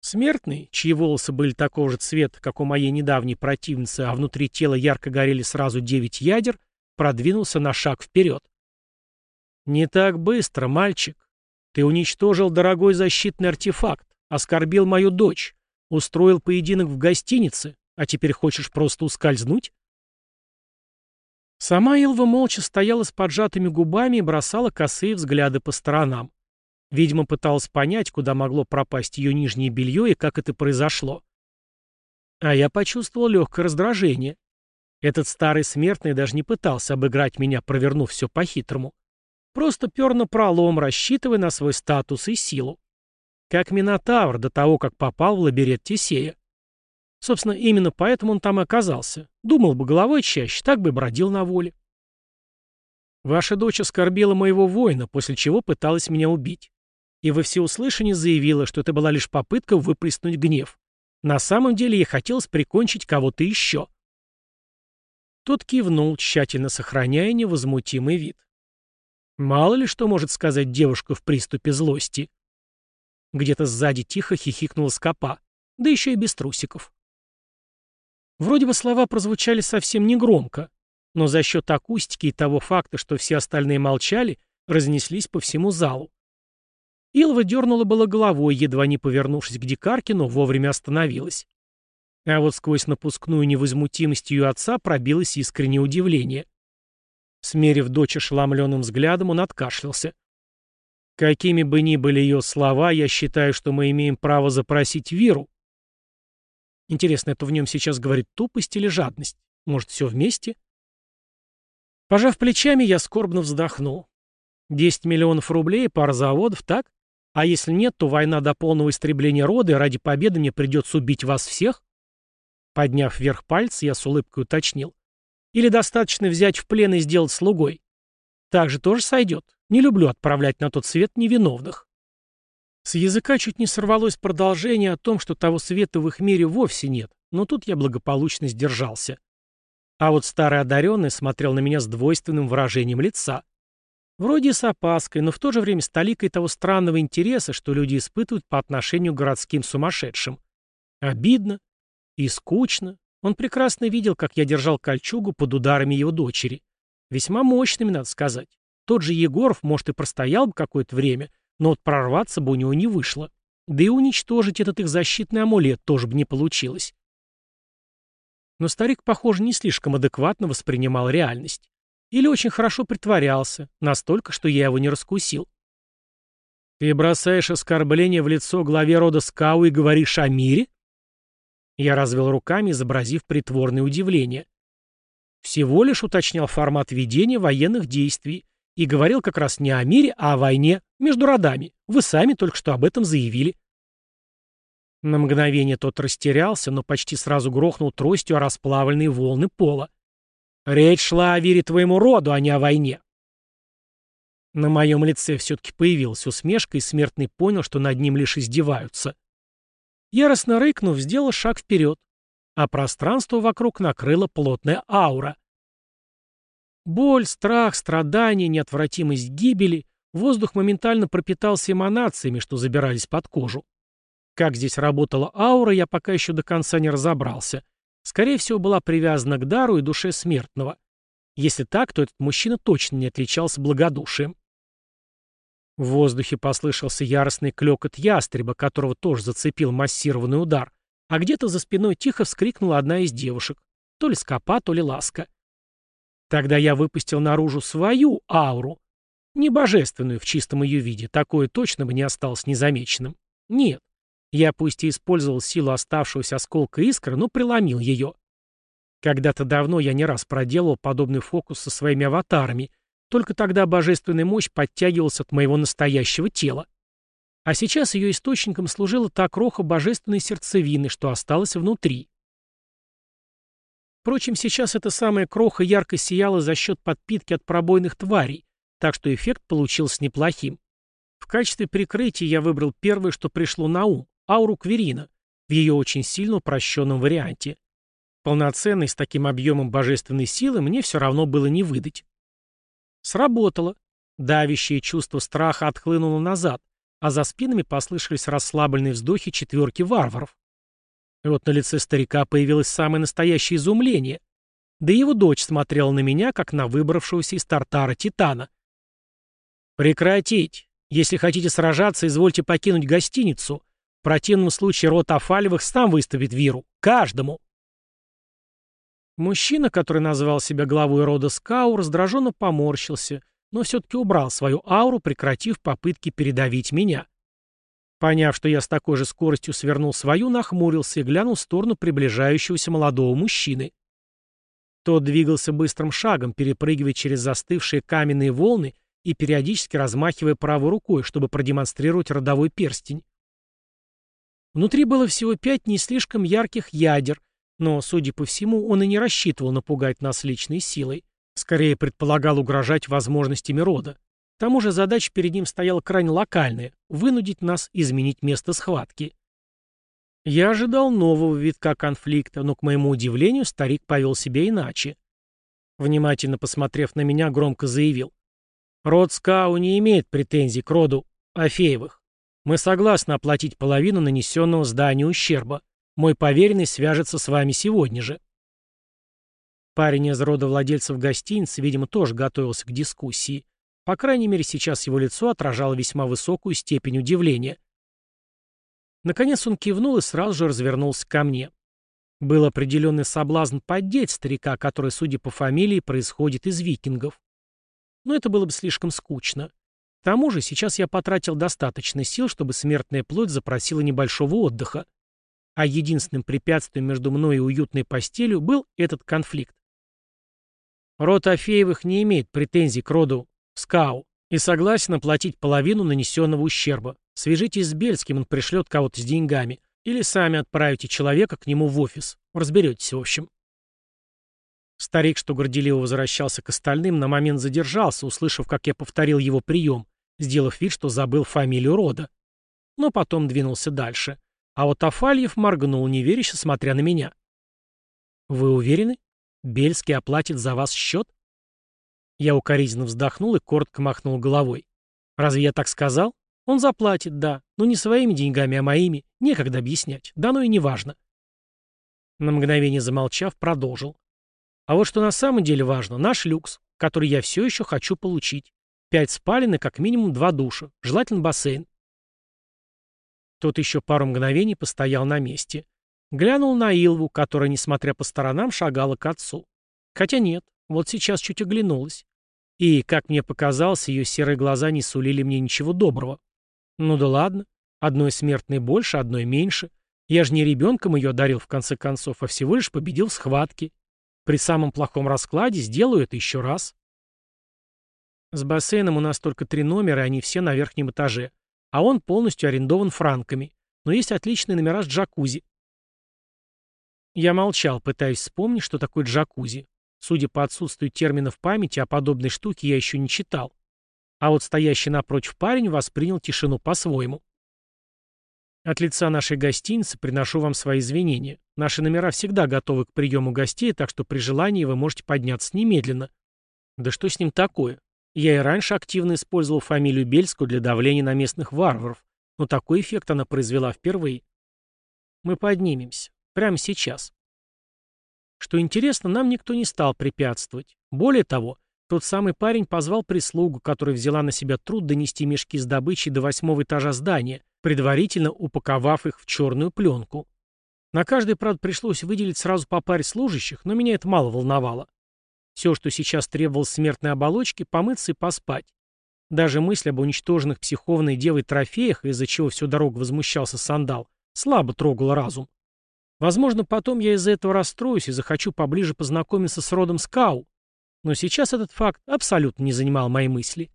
Смертный, чьи волосы были такого же цвета, как у моей недавней противницы, а внутри тела ярко горели сразу девять ядер, продвинулся на шаг вперед. «Не так быстро, мальчик. Ты уничтожил дорогой защитный артефакт, оскорбил мою дочь, устроил поединок в гостинице, А теперь хочешь просто ускользнуть? Сама Илва молча стояла с поджатыми губами и бросала косые взгляды по сторонам. Видимо, пыталась понять, куда могло пропасть ее нижнее белье и как это произошло. А я почувствовал легкое раздражение. Этот старый смертный даже не пытался обыграть меня, провернув все по-хитрому. Просто пер на пролом, рассчитывая на свой статус и силу. Как Минотавр до того, как попал в лабиринт Тесея. Собственно, именно поэтому он там и оказался. Думал бы головой чаще, так бы бродил на воле. Ваша дочь оскорбила моего воина, после чего пыталась меня убить. И во всеуслышание заявила, что это была лишь попытка выплеснуть гнев. На самом деле ей хотелось прикончить кого-то еще. Тот кивнул, тщательно сохраняя невозмутимый вид. Мало ли что может сказать девушка в приступе злости. Где-то сзади тихо хихикнула скопа, да еще и без трусиков. Вроде бы слова прозвучали совсем негромко, но за счет акустики и того факта, что все остальные молчали, разнеслись по всему залу. Илва дернула было головой, едва не повернувшись к дикарке, вовремя остановилась. А вот сквозь напускную невозмутимость ее отца пробилось искреннее удивление. Смерив дочь ошеломленным взглядом, он откашлялся. Какими бы ни были ее слова, я считаю, что мы имеем право запросить Виру. Интересно, это в нем сейчас говорит тупость или жадность? Может, все вместе? Пожав плечами, я скорбно вздохнул. Десять миллионов рублей, пара заводов, так? А если нет, то война до полного истребления рода, и ради победы мне придется убить вас всех? Подняв вверх пальцы, я с улыбкой уточнил. Или достаточно взять в плен и сделать слугой? Так же тоже сойдет. Не люблю отправлять на тот свет невиновных. С языка чуть не сорвалось продолжение о том, что того света в их мире вовсе нет, но тут я благополучно сдержался. А вот старый одаренный смотрел на меня с двойственным выражением лица. Вроде с опаской, но в то же время с толикой того странного интереса, что люди испытывают по отношению к городским сумасшедшим. Обидно и скучно, он прекрасно видел, как я держал кольчугу под ударами его дочери. Весьма мощными, надо сказать. Тот же Егоров, может, и простоял бы какое-то время, но вот прорваться бы у него не вышло. Да и уничтожить этот их защитный амулет тоже бы не получилось. Но старик, похоже, не слишком адекватно воспринимал реальность. Или очень хорошо притворялся, настолько, что я его не раскусил. «Ты бросаешь оскорбление в лицо главе рода Скау и говоришь о мире?» Я развел руками, изобразив притворное удивление. Всего лишь уточнял формат ведения военных действий и говорил как раз не о мире, а о войне между родами. Вы сами только что об этом заявили. На мгновение тот растерялся, но почти сразу грохнул тростью о расплавленные волны пола. Речь шла о вере твоему роду, а не о войне. На моем лице все-таки появилась усмешка, и смертный понял, что над ним лишь издеваются. Яростно рыкнув, сделал шаг вперед, а пространство вокруг накрыла плотная аура. Боль, страх, страдания, неотвратимость гибели, воздух моментально пропитался эманациями, что забирались под кожу. Как здесь работала аура, я пока еще до конца не разобрался. Скорее всего, была привязана к дару и душе смертного. Если так, то этот мужчина точно не отличался благодушием. В воздухе послышался яростный клёкот ястреба, которого тоже зацепил массированный удар, а где-то за спиной тихо вскрикнула одна из девушек. То ли скопа, то ли ласка. Тогда я выпустил наружу свою ауру. Не божественную в чистом ее виде, такое точно бы не осталось незамеченным. Нет. Я пусть и использовал силу оставшегося осколка искры, но преломил ее. Когда-то давно я не раз проделывал подобный фокус со своими аватарами, только тогда божественная мощь подтягивалась от моего настоящего тела. А сейчас ее источником служила та кроха божественной сердцевины, что осталась внутри. Впрочем, сейчас эта самая кроха ярко сияла за счет подпитки от пробойных тварей, так что эффект получился неплохим. В качестве прикрытия я выбрал первое, что пришло на ум — ауру Кверина, в ее очень сильно упрощенном варианте. Полноценной с таким объемом божественной силы мне все равно было не выдать. Сработало. Давящее чувство страха отхлынуло назад, а за спинами послышались расслабленные вздохи четверки варваров. И вот на лице старика появилось самое настоящее изумление. Да его дочь смотрела на меня, как на выбравшегося из Тартара Титана. «Прекратить! Если хотите сражаться, извольте покинуть гостиницу. В противном случае рот Афалевых сам выставит Виру. Каждому!» Мужчина, который назвал себя главой рода Скау, раздраженно поморщился, но все-таки убрал свою ауру, прекратив попытки передавить меня. Поняв, что я с такой же скоростью свернул свою, нахмурился и глянул в сторону приближающегося молодого мужчины. Тот двигался быстрым шагом, перепрыгивая через застывшие каменные волны и периодически размахивая правой рукой, чтобы продемонстрировать родовой перстень. Внутри было всего пять не слишком ярких ядер, но, судя по всему, он и не рассчитывал напугать нас личной силой. Скорее предполагал угрожать возможностями рода. Тому же задача перед ним стояла крайне локальная – вынудить нас изменить место схватки. Я ожидал нового витка конфликта, но, к моему удивлению, старик повел себя иначе. Внимательно посмотрев на меня, громко заявил. «Род Скау не имеет претензий к роду Афеевых. Мы согласны оплатить половину нанесенного зданию ущерба. Мой поверенный свяжется с вами сегодня же». Парень из рода владельцев гостиницы, видимо, тоже готовился к дискуссии. По крайней мере, сейчас его лицо отражало весьма высокую степень удивления. Наконец он кивнул и сразу же развернулся ко мне. Был определенный соблазн поддеть старика, который, судя по фамилии, происходит из викингов. Но это было бы слишком скучно. К тому же сейчас я потратил достаточно сил, чтобы смертная плоть запросила небольшого отдыха а единственным препятствием между мной и уютной постелью был этот конфликт. Род Афеевых не имеет претензий к роду Скау и согласен оплатить половину нанесенного ущерба. Свяжитесь с Бельским, он пришлет кого-то с деньгами. Или сами отправите человека к нему в офис. Разберетесь, в общем. Старик, что горделиво возвращался к остальным, на момент задержался, услышав, как я повторил его прием, сделав вид, что забыл фамилию рода. Но потом двинулся дальше. А вот Афальев моргнул, неверяще смотря на меня. «Вы уверены? Бельский оплатит за вас счет?» Я укоризненно вздохнул и коротко махнул головой. «Разве я так сказал? Он заплатит, да, но не своими деньгами, а моими. Некогда объяснять. Да ну и не важно». На мгновение замолчав, продолжил. «А вот что на самом деле важно, наш люкс, который я все еще хочу получить. Пять спален и как минимум два душа, желательно бассейн. Тот еще пару мгновений постоял на месте. Глянул на Илву, которая, несмотря по сторонам, шагала к отцу. Хотя нет, вот сейчас чуть оглянулась. И, как мне показалось, ее серые глаза не сулили мне ничего доброго. Ну да ладно, одной смертной больше, одной меньше. Я же не ребенком ее одарил в конце концов, а всего лишь победил в схватке. При самом плохом раскладе сделаю это еще раз. С бассейном у нас только три номера, и они все на верхнем этаже а он полностью арендован франками, но есть отличные номера с джакузи. Я молчал, пытаясь вспомнить, что такое джакузи. Судя по отсутствию терминов памяти, о подобной штуке я еще не читал. А вот стоящий напротив парень воспринял тишину по-своему. От лица нашей гостиницы приношу вам свои извинения. Наши номера всегда готовы к приему гостей, так что при желании вы можете подняться немедленно. Да что с ним такое? Я и раньше активно использовал фамилию Бельскую для давления на местных варваров, но такой эффект она произвела впервые. Мы поднимемся. Прямо сейчас. Что интересно, нам никто не стал препятствовать. Более того, тот самый парень позвал прислугу, которая взяла на себя труд донести мешки с добычей до восьмого этажа здания, предварительно упаковав их в черную пленку. На каждый, правда, пришлось выделить сразу по паре служащих, но меня это мало волновало. Все, что сейчас требовалось смертной оболочке, помыться и поспать. Даже мысль об уничтоженных психованной девой трофеях, из-за чего всю дорогу возмущался сандал, слабо трогала разум. Возможно, потом я из-за этого расстроюсь и захочу поближе познакомиться с родом Скау, но сейчас этот факт абсолютно не занимал мои мысли.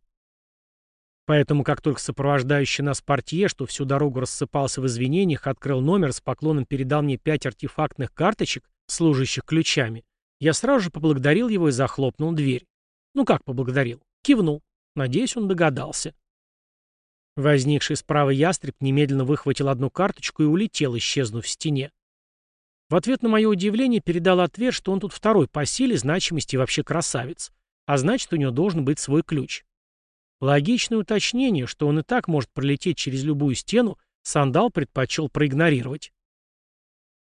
Поэтому, как только сопровождающий нас портье, что всю дорогу рассыпался в извинениях, открыл номер, с поклоном передал мне пять артефактных карточек, служащих ключами, я сразу же поблагодарил его и захлопнул дверь. Ну как поблагодарил? Кивнул. Надеюсь, он догадался. Возникший справа ястреб немедленно выхватил одну карточку и улетел, исчезнув в стене. В ответ на мое удивление передал ответ, что он тут второй по силе, значимости и вообще красавец, а значит, у него должен быть свой ключ. Логичное уточнение, что он и так может пролететь через любую стену, Сандал предпочел проигнорировать.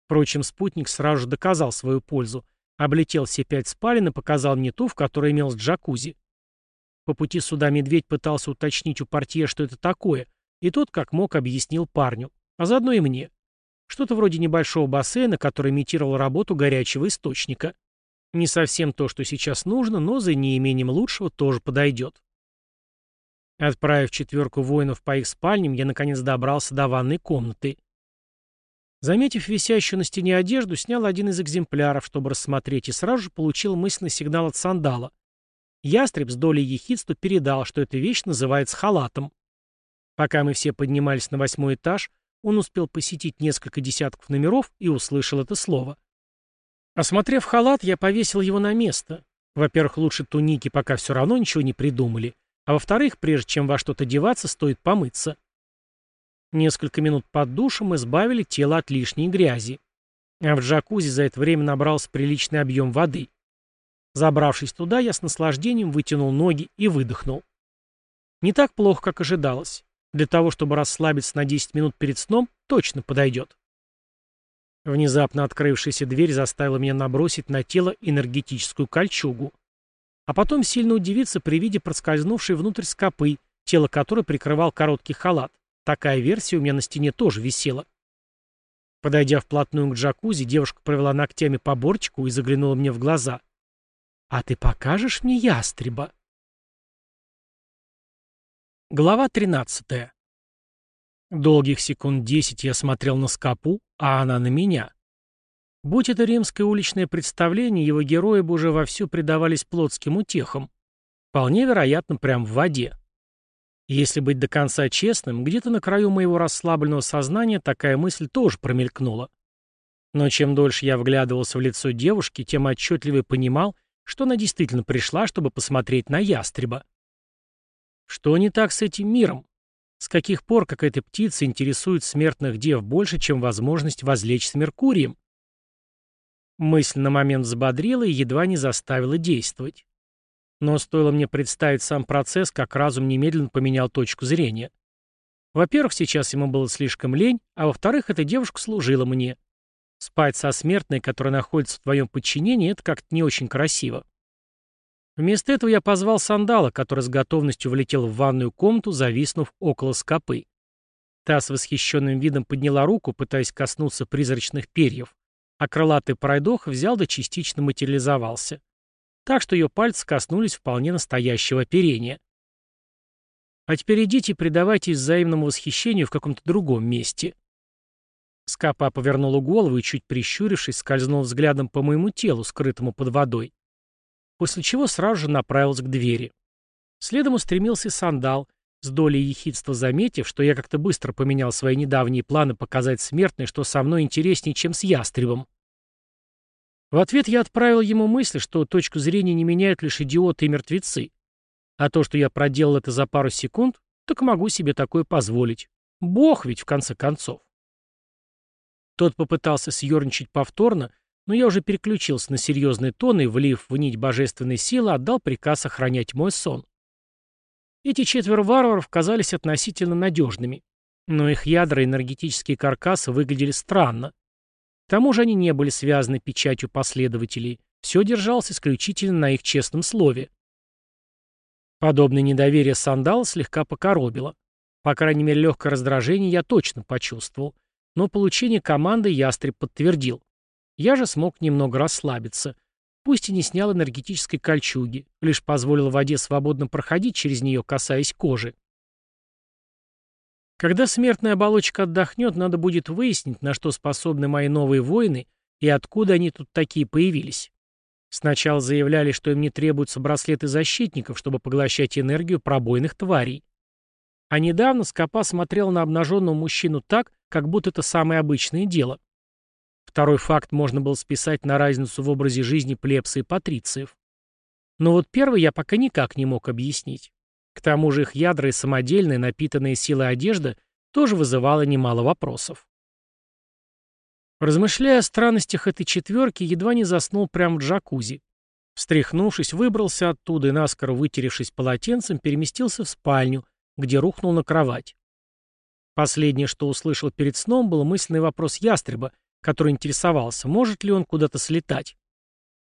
Впрочем, спутник сразу же доказал свою пользу, Облетел все пять спален и показал мне ту, в которой имелся джакузи. По пути сюда медведь пытался уточнить у портье, что это такое, и тот, как мог, объяснил парню, а заодно и мне. Что-то вроде небольшого бассейна, который имитировал работу горячего источника. Не совсем то, что сейчас нужно, но за неимением лучшего тоже подойдет. Отправив четверку воинов по их спальням, я наконец добрался до ванной комнаты. Заметив висящую на стене одежду, снял один из экземпляров, чтобы рассмотреть, и сразу же получил мысленный сигнал от сандала. Ястреб с долей ехидства передал, что эта вещь называется халатом. Пока мы все поднимались на восьмой этаж, он успел посетить несколько десятков номеров и услышал это слово. Осмотрев халат, я повесил его на место. Во-первых, лучше туники пока все равно ничего не придумали. А во-вторых, прежде чем во что-то деваться, стоит помыться. Несколько минут под душем избавили тело от лишней грязи. А в джакузи за это время набрался приличный объем воды. Забравшись туда, я с наслаждением вытянул ноги и выдохнул. Не так плохо, как ожидалось. Для того, чтобы расслабиться на 10 минут перед сном, точно подойдет. Внезапно открывшаяся дверь заставила меня набросить на тело энергетическую кольчугу. А потом сильно удивиться при виде проскользнувшей внутрь скопы, тело которой прикрывал короткий халат. Такая версия у меня на стене тоже висела. Подойдя вплотную к джакузи, девушка провела ногтями по борчику и заглянула мне в глаза. «А ты покажешь мне ястреба?» Глава 13. Долгих секунд десять я смотрел на скопу, а она на меня. Будь это римское уличное представление, его герои бы уже вовсю предавались плотским утехам. Вполне вероятно, прямо в воде. Если быть до конца честным, где-то на краю моего расслабленного сознания такая мысль тоже промелькнула. Но чем дольше я вглядывался в лицо девушки, тем отчетливее понимал, что она действительно пришла, чтобы посмотреть на ястреба. Что не так с этим миром? С каких пор какая-то птица интересует смертных дев больше, чем возможность возлечь с Меркурием? Мысль на момент взбодрила и едва не заставила действовать. Но стоило мне представить сам процесс, как разум немедленно поменял точку зрения. Во-первых, сейчас ему было слишком лень, а во-вторых, эта девушка служила мне. Спать со смертной, которая находится в твоем подчинении, это как-то не очень красиво. Вместо этого я позвал сандала, который с готовностью влетел в ванную комнату, зависнув около скопы. Та с восхищенным видом подняла руку, пытаясь коснуться призрачных перьев, а крылатый пройдох взял да частично материализовался. Так что ее пальцы коснулись вполне настоящего оперения. А теперь идите и предавайтесь взаимному восхищению в каком-то другом месте. Скопа повернула голову и, чуть прищурившись, скользнул взглядом по моему телу, скрытому под водой после чего сразу же направился к двери. Следом устремился сандал, с долей ехидства заметив, что я как-то быстро поменял свои недавние планы показать смертной, что со мной интереснее, чем с ястребом. В ответ я отправил ему мысль, что точку зрения не меняют лишь идиоты и мертвецы. А то, что я проделал это за пару секунд, так могу себе такое позволить. Бог ведь, в конце концов. Тот попытался съерничать повторно, но я уже переключился на серьезный тон и, влив в нить божественной силы, отдал приказ охранять мой сон. Эти четверо варваров казались относительно надежными, но их ядра и энергетические каркасы выглядели странно. К тому же они не были связаны печатью последователей, все держалось исключительно на их честном слове. Подобное недоверие сандала слегка покоробило. По крайней мере, легкое раздражение я точно почувствовал, но получение команды ястреб подтвердил. Я же смог немного расслабиться. Пусть и не снял энергетической кольчуги, лишь позволил воде свободно проходить через нее, касаясь кожи. Когда смертная оболочка отдохнет, надо будет выяснить, на что способны мои новые воины и откуда они тут такие появились. Сначала заявляли, что им не требуются браслеты защитников, чтобы поглощать энергию пробойных тварей. А недавно Скопа смотрел на обнаженного мужчину так, как будто это самое обычное дело. Второй факт можно было списать на разницу в образе жизни плебса и патрициев. Но вот первый я пока никак не мог объяснить. К тому же их ядра и самодельная, напитанная силой одежда тоже вызывала немало вопросов. Размышляя о странностях этой четверки, едва не заснул прямо в джакузи. Встряхнувшись, выбрался оттуда и, наскоро вытеревшись полотенцем, переместился в спальню, где рухнул на кровать. Последнее, что услышал перед сном, был мысленный вопрос ястреба, который интересовался, может ли он куда-то слетать.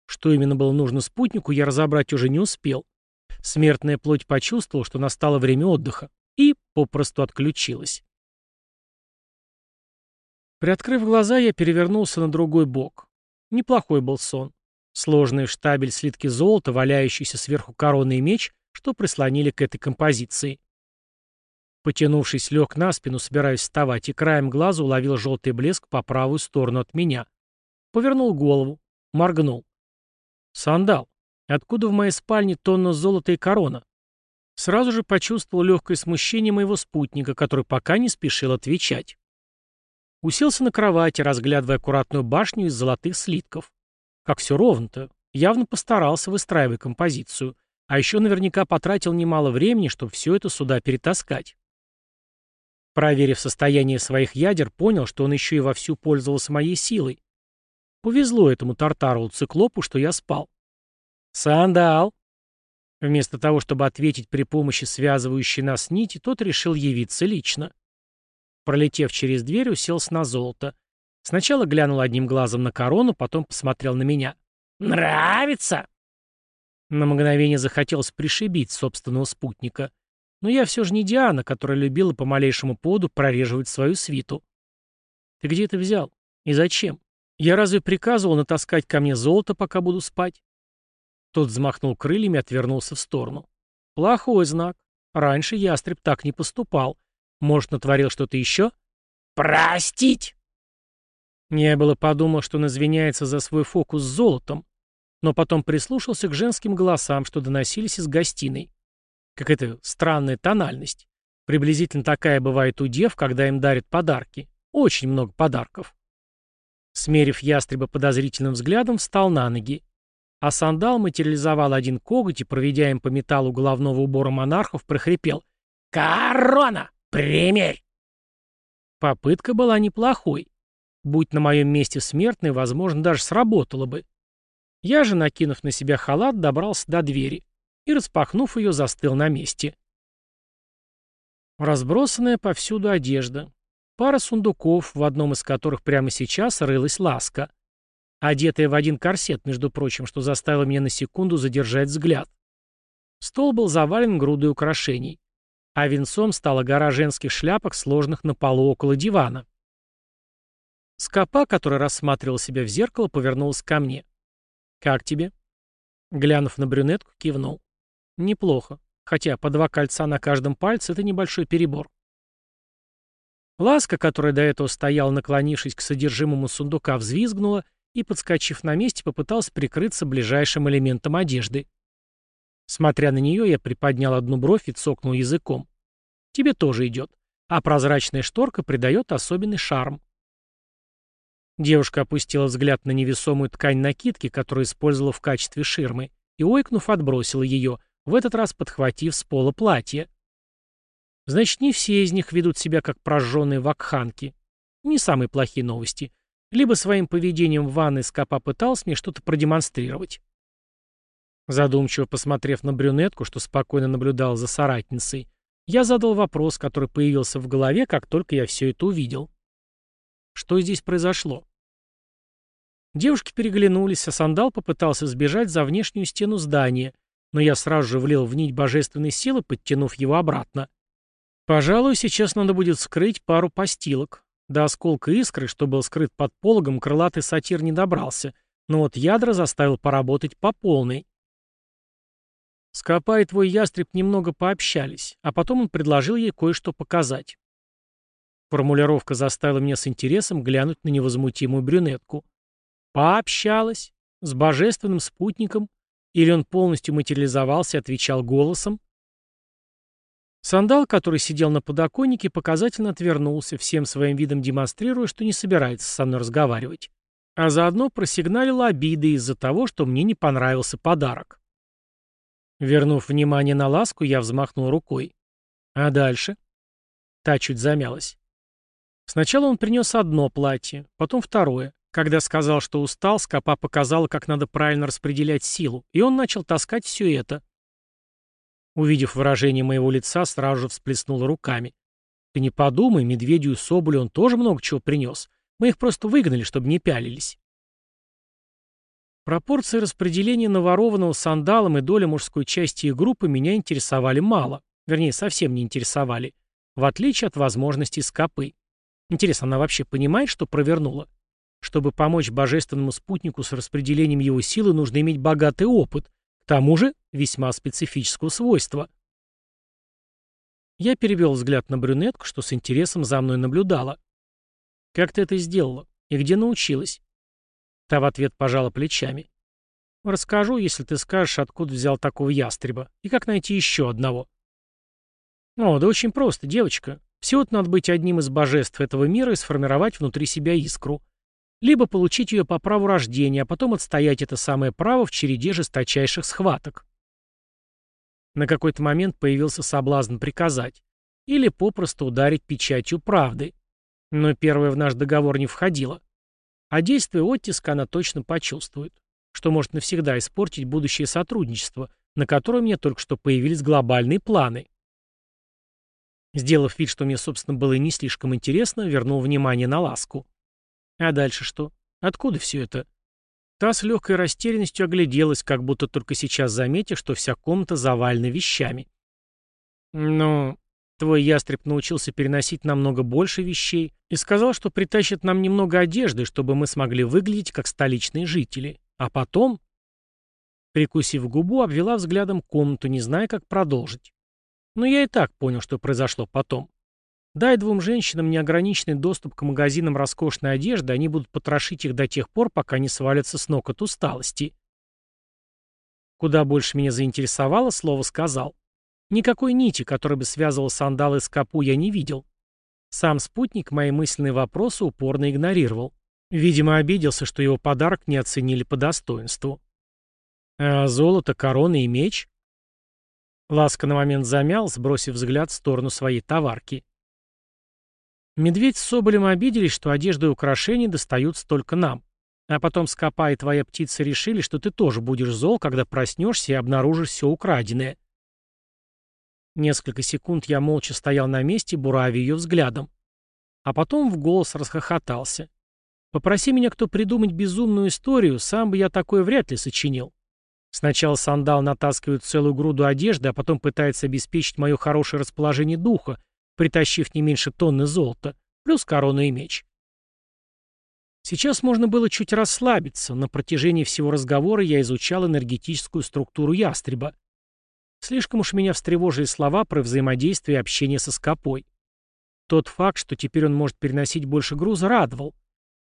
Что именно было нужно спутнику, я разобрать уже не успел. Смертная плоть почувствовала, что настало время отдыха, и попросту отключилась. Приоткрыв глаза, я перевернулся на другой бок. Неплохой был сон. Сложные в штабель слитки золота, валяющиеся сверху короны и меч, что прислонили к этой композиции. Потянувшись, лег на спину, собираясь вставать, и краем глаза уловил желтый блеск по правую сторону от меня. Повернул голову, моргнул. Сандал. Откуда в моей спальне тонна золота и корона? Сразу же почувствовал легкое смущение моего спутника, который пока не спешил отвечать. Уселся на кровати, разглядывая аккуратную башню из золотых слитков. Как все ровно-то. Явно постарался, выстраивая композицию. А еще наверняка потратил немало времени, чтобы все это сюда перетаскать. Проверив состояние своих ядер, понял, что он еще и вовсю пользовался моей силой. Повезло этому Тартару-циклопу, что я спал. «Сандал!» Вместо того, чтобы ответить при помощи связывающей нас нити, тот решил явиться лично. Пролетев через дверь, уселся на золото. Сначала глянул одним глазом на корону, потом посмотрел на меня. «Нравится?» На мгновение захотелось пришибить собственного спутника. Но я все же не Диана, которая любила по малейшему поводу прореживать свою свиту. «Ты где это взял? И зачем? Я разве приказывал натаскать ко мне золото, пока буду спать?» Тот взмахнул крыльями и отвернулся в сторону. «Плохой знак. Раньше ястреб так не поступал. Может, натворил что-то еще?» «Простить!» Не было подумал, что он извиняется за свой фокус с золотом, но потом прислушался к женским голосам, что доносились из гостиной. Какая-то странная тональность. Приблизительно такая бывает у дев, когда им дарят подарки. Очень много подарков. Смерив ястреба подозрительным взглядом, встал на ноги. А сандал материализовал один коготь и, проведя им по металлу головного убора монархов, прохрипел «Корона! Примерь!» Попытка была неплохой. Будь на моем месте смертный, возможно, даже сработало бы. Я же, накинув на себя халат, добрался до двери и, распахнув ее, застыл на месте. Разбросанная повсюду одежда. Пара сундуков, в одном из которых прямо сейчас рылась ласка. Одетая в один корсет, между прочим, что заставило меня на секунду задержать взгляд. Стол был завален грудой украшений. А венцом стала гора женских шляпок, сложных на полу около дивана. Скопа, который рассматривал себя в зеркало, повернулась ко мне. «Как тебе?» Глянув на брюнетку, кивнул. Неплохо. Хотя по два кольца на каждом пальце — это небольшой перебор. Ласка, которая до этого стояла, наклонившись к содержимому сундука, взвизгнула и, подскочив на месте, попыталась прикрыться ближайшим элементом одежды. Смотря на нее, я приподнял одну бровь и цокнул языком. Тебе тоже идет. А прозрачная шторка придает особенный шарм. Девушка опустила взгляд на невесомую ткань накидки, которую использовала в качестве ширмы, и, ойкнув, отбросила ее, в этот раз подхватив с пола платье. Значит, не все из них ведут себя как прожженные вакханки. Не самые плохие новости. Либо своим поведением в ванной Скопа пытался мне что-то продемонстрировать. Задумчиво посмотрев на брюнетку, что спокойно наблюдала за соратницей, я задал вопрос, который появился в голове, как только я все это увидел. Что здесь произошло? Девушки переглянулись, а сандал попытался сбежать за внешнюю стену здания, но я сразу же влил в нить божественной силы, подтянув его обратно. Пожалуй, сейчас надо будет скрыть пару постилок. До осколка искры, что был скрыт под пологом, крылатый сатир не добрался, но вот ядра заставил поработать по полной. Скопа и твой ястреб немного пообщались, а потом он предложил ей кое-что показать. Формулировка заставила меня с интересом глянуть на невозмутимую брюнетку. Пообщалась? С божественным спутником? Или он полностью материализовался и отвечал голосом? Сандал, который сидел на подоконнике, показательно отвернулся, всем своим видом демонстрируя, что не собирается со мной разговаривать. А заодно просигналил обиды из-за того, что мне не понравился подарок. Вернув внимание на ласку, я взмахнул рукой. А дальше? Та чуть замялась. Сначала он принес одно платье, потом второе. Когда сказал, что устал, Скопа показала, как надо правильно распределять силу, и он начал таскать все это. Увидев выражение моего лица, сразу же всплеснул руками. «Ты не подумай, медведю и соболю он тоже много чего принес. Мы их просто выгнали, чтобы не пялились». Пропорции распределения наворованного сандалом и доля мужской части их группы меня интересовали мало. Вернее, совсем не интересовали. В отличие от возможностей скопы. Интересно, она вообще понимает, что провернула? Чтобы помочь божественному спутнику с распределением его силы, нужно иметь богатый опыт, к тому же весьма специфического свойства. Я перевел взгляд на брюнетку, что с интересом за мной наблюдала. «Как ты это сделала? И где научилась?» Та в ответ пожала плечами. «Расскажу, если ты скажешь, откуда взял такого ястреба, и как найти еще одного». «О, да очень просто, девочка. Всего-то надо быть одним из божеств этого мира и сформировать внутри себя искру либо получить ее по праву рождения, а потом отстоять это самое право в череде жесточайших схваток. На какой-то момент появился соблазн приказать или попросту ударить печатью правды. Но первое в наш договор не входило. А действие оттиска она точно почувствует, что может навсегда испортить будущее сотрудничество, на которое у меня только что появились глобальные планы. Сделав вид, что мне, собственно, было не слишком интересно, вернул внимание на ласку. А дальше что? Откуда все это? Та с легкой растерянностью огляделась, как будто только сейчас заметив, что вся комната завалена вещами. «Ну, твой ястреб научился переносить намного больше вещей и сказал, что притащит нам немного одежды, чтобы мы смогли выглядеть как столичные жители. А потом...» Прикусив губу, обвела взглядом комнату, не зная, как продолжить. Но я и так понял, что произошло потом. Дай двум женщинам неограниченный доступ к магазинам роскошной одежды, они будут потрошить их до тех пор, пока не свалятся с ног от усталости. Куда больше меня заинтересовало, слово сказал. Никакой нити, которая бы связывала сандалы с капу, я не видел. Сам спутник мои мысленные вопросы упорно игнорировал. Видимо, обиделся, что его подарок не оценили по достоинству. А золото, корона и меч? Ласка на момент замял, сбросив взгляд в сторону своей товарки. Медведь с Соболем обиделись, что одежда и украшения достаются только нам. А потом Скопа и твоя птица решили, что ты тоже будешь зол, когда проснешься и обнаружишь все украденное. Несколько секунд я молча стоял на месте, буравя ее взглядом. А потом в голос расхохотался. Попроси меня кто придумать безумную историю, сам бы я такое вряд ли сочинил. Сначала сандал натаскивает целую груду одежды, а потом пытается обеспечить мое хорошее расположение духа, притащив не меньше тонны золота, плюс корона и меч. Сейчас можно было чуть расслабиться, на протяжении всего разговора я изучал энергетическую структуру ястреба. Слишком уж меня встревожили слова про взаимодействие и общение со скопой. Тот факт, что теперь он может переносить больше груза, радовал.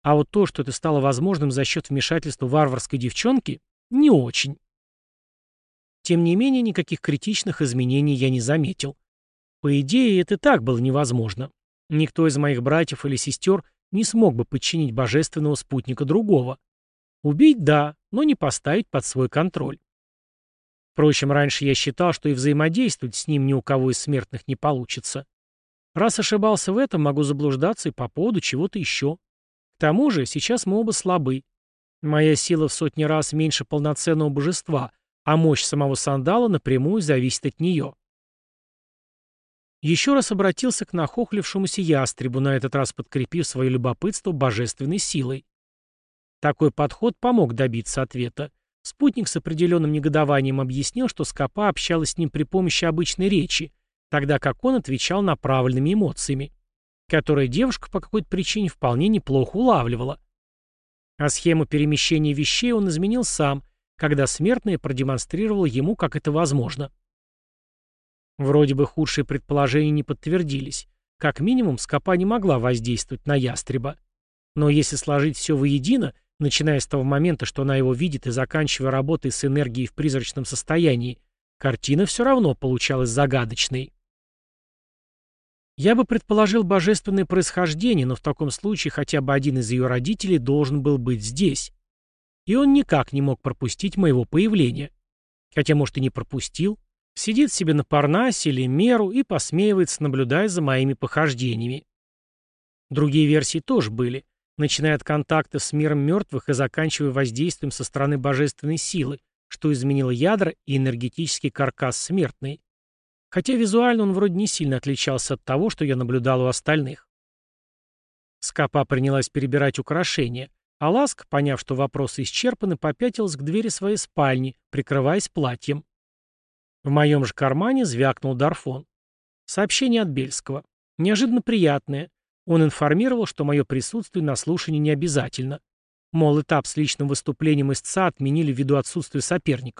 А вот то, что это стало возможным за счет вмешательства варварской девчонки, не очень. Тем не менее, никаких критичных изменений я не заметил. По идее, это так было невозможно. Никто из моих братьев или сестер не смог бы подчинить божественного спутника другого. Убить – да, но не поставить под свой контроль. Впрочем, раньше я считал, что и взаимодействовать с ним ни у кого из смертных не получится. Раз ошибался в этом, могу заблуждаться и по поводу чего-то еще. К тому же, сейчас мы оба слабы. Моя сила в сотни раз меньше полноценного божества, а мощь самого сандала напрямую зависит от нее. Еще раз обратился к нахохлившемуся ястребу, на этот раз подкрепив свое любопытство божественной силой. Такой подход помог добиться ответа. Спутник с определенным негодованием объяснил, что Скопа общалась с ним при помощи обычной речи, тогда как он отвечал направленными эмоциями, которые девушка по какой-то причине вполне неплохо улавливала. А схему перемещения вещей он изменил сам, когда смертная продемонстрировала ему, как это возможно. Вроде бы худшие предположения не подтвердились. Как минимум, скопа не могла воздействовать на ястреба. Но если сложить все воедино, начиная с того момента, что она его видит и заканчивая работой с энергией в призрачном состоянии, картина все равно получалась загадочной. Я бы предположил божественное происхождение, но в таком случае хотя бы один из ее родителей должен был быть здесь. И он никак не мог пропустить моего появления. Хотя, может, и не пропустил, Сидит себе на Парнасе или Меру и посмеивается, наблюдая за моими похождениями. Другие версии тоже были, начиная от контакта с миром мертвых и заканчивая воздействием со стороны божественной силы, что изменило ядра и энергетический каркас смертный. Хотя визуально он вроде не сильно отличался от того, что я наблюдал у остальных. Скопа принялась перебирать украшения, а Ласк, поняв, что вопросы исчерпаны, попятилась к двери своей спальни, прикрываясь платьем. В моем же кармане звякнул Дарфон. Сообщение от Бельского. Неожиданно приятное. Он информировал, что мое присутствие на слушании не обязательно. Мол, этап с личным выступлением истца отменили ввиду отсутствия соперников.